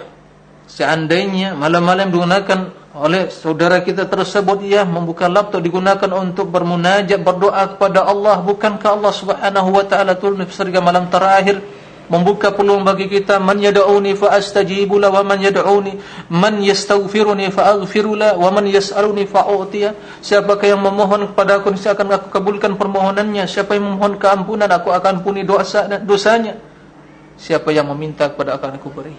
seandainya malam-malam digunakan oleh saudara kita tersebut ya membuka laptop digunakan untuk bermunajat berdoa kepada Allah bukankah Allah Subhanahu wa taala turun di malam terakhir membuka peluang bagi kita man yad'uni fa astajibu la wa man yad'uni man yastaghfiruni fa aghfiru la wa man yas'aluni fa u'tiya. Siapakah yang memohon kepada aku niscaya akan aku kabulkan permohonannya. Siapa yang memohon keampunan aku akan ampuni dosa dosanya. Siapa yang meminta kepada akan aku beri.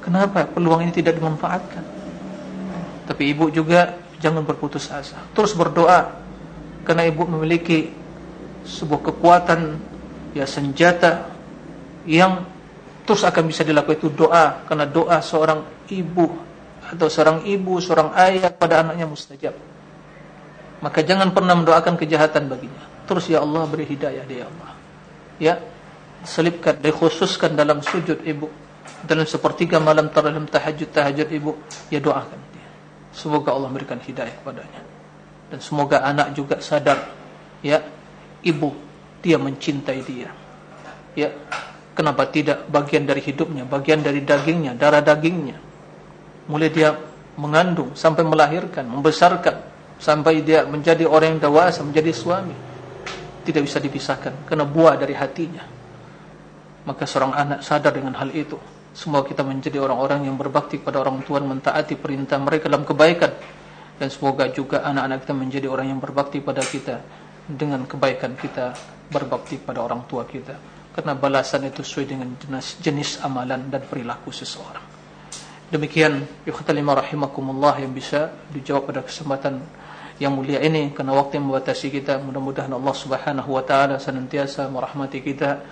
Kenapa? Peluang ini tidak dimanfaatkan. Tapi ibu juga jangan berputus asa. Terus berdoa. Karena ibu memiliki sebuah kekuatan ya senjata yang terus akan bisa dilakukan itu doa karena doa seorang ibu atau seorang ibu, seorang ayah pada anaknya mustajab. Maka jangan pernah mendoakan kejahatan baginya. Terus ya Allah beri hidayah dia ya Allah. Ya, selipkan dikhususkan dalam sujud ibu dalam sepertiga malam dalam tahajud tahajud ibu ya doakan dia. Semoga Allah berikan hidayah padanya. Dan semoga anak juga sadar ya ibu dia mencintai dia. Ya, Kenapa tidak bagian dari hidupnya, bagian dari dagingnya, darah dagingnya. Mulai dia mengandung sampai melahirkan, membesarkan sampai dia menjadi orang yang dewasa, menjadi suami. Tidak bisa dipisahkan karena buah dari hatinya. Maka seorang anak sadar dengan hal itu. Semua kita menjadi orang-orang yang berbakti kepada orang tua, mentaati perintah mereka dalam kebaikan. Dan semoga juga anak-anak kita menjadi orang yang berbakti pada kita dengan kebaikan kita berbakti pada orang tua kita karena balasan itu sesuai dengan jenis, jenis amalan dan perilaku seseorang. Demikian lima rahimakumullah yang bisa dijawab pada kesempatan yang mulia ini karena waktu yang membatasi kita mudah-mudahan Allah Subhanahu wa taala senantiasa merahmati kita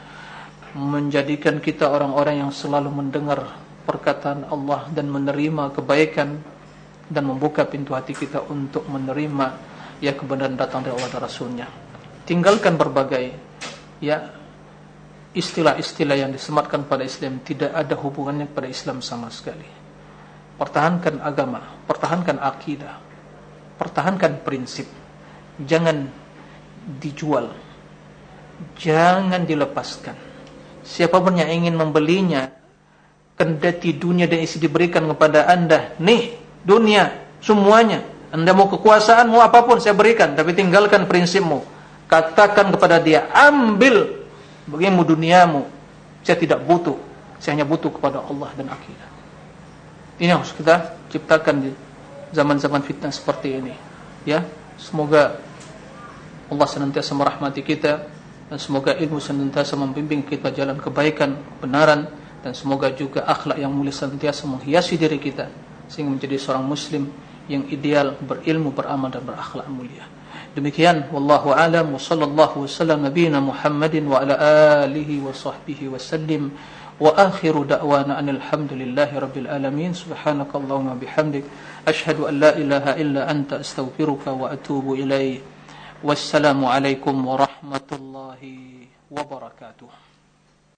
menjadikan kita orang-orang yang selalu mendengar perkataan Allah dan menerima kebaikan dan membuka pintu hati kita untuk menerima ya kebenaran datang dari Allah dan Rasulnya tinggalkan berbagai ya istilah-istilah yang disematkan pada Islam tidak ada hubungannya pada Islam sama sekali. Pertahankan agama, pertahankan akidah, pertahankan prinsip. Jangan dijual. Jangan dilepaskan. Siapa pun yang ingin membelinya, kendati dunia dan isi diberikan kepada anda, nih dunia semuanya. Anda mau kekuasaan, mau apa pun saya berikan, tapi tinggalkan prinsipmu. Katakan kepada dia, ambil bagimu duniamu? Saya tidak butuh. Saya hanya butuh kepada Allah dan akidah ini harus kita ciptakan di zaman-zaman fitnah seperti ini. Ya semoga Allah senantiasa merahmati kita dan semoga ilmu senantiasa membimbing kita jalan kebaikan kebenaran dan semoga juga akhlak yang mulia senantiasa menghiasi diri kita sehingga menjadi seorang muslim yang ideal berilmu beramal dan berakhlak mulia Demikian wallahu alam wa sallallahu wasallam nabiyina Muhammadin wa ala alihi wa sahbihi wasallim wa akhiru da'wana anil hamdulillahi rabbil alamin. Subhanakallahumma bihamdik. Ashhadu an la ilaha illa anta astaghfiruka wa atubu ilaik wassalamu alaikum warahmatullahi wabarakatuh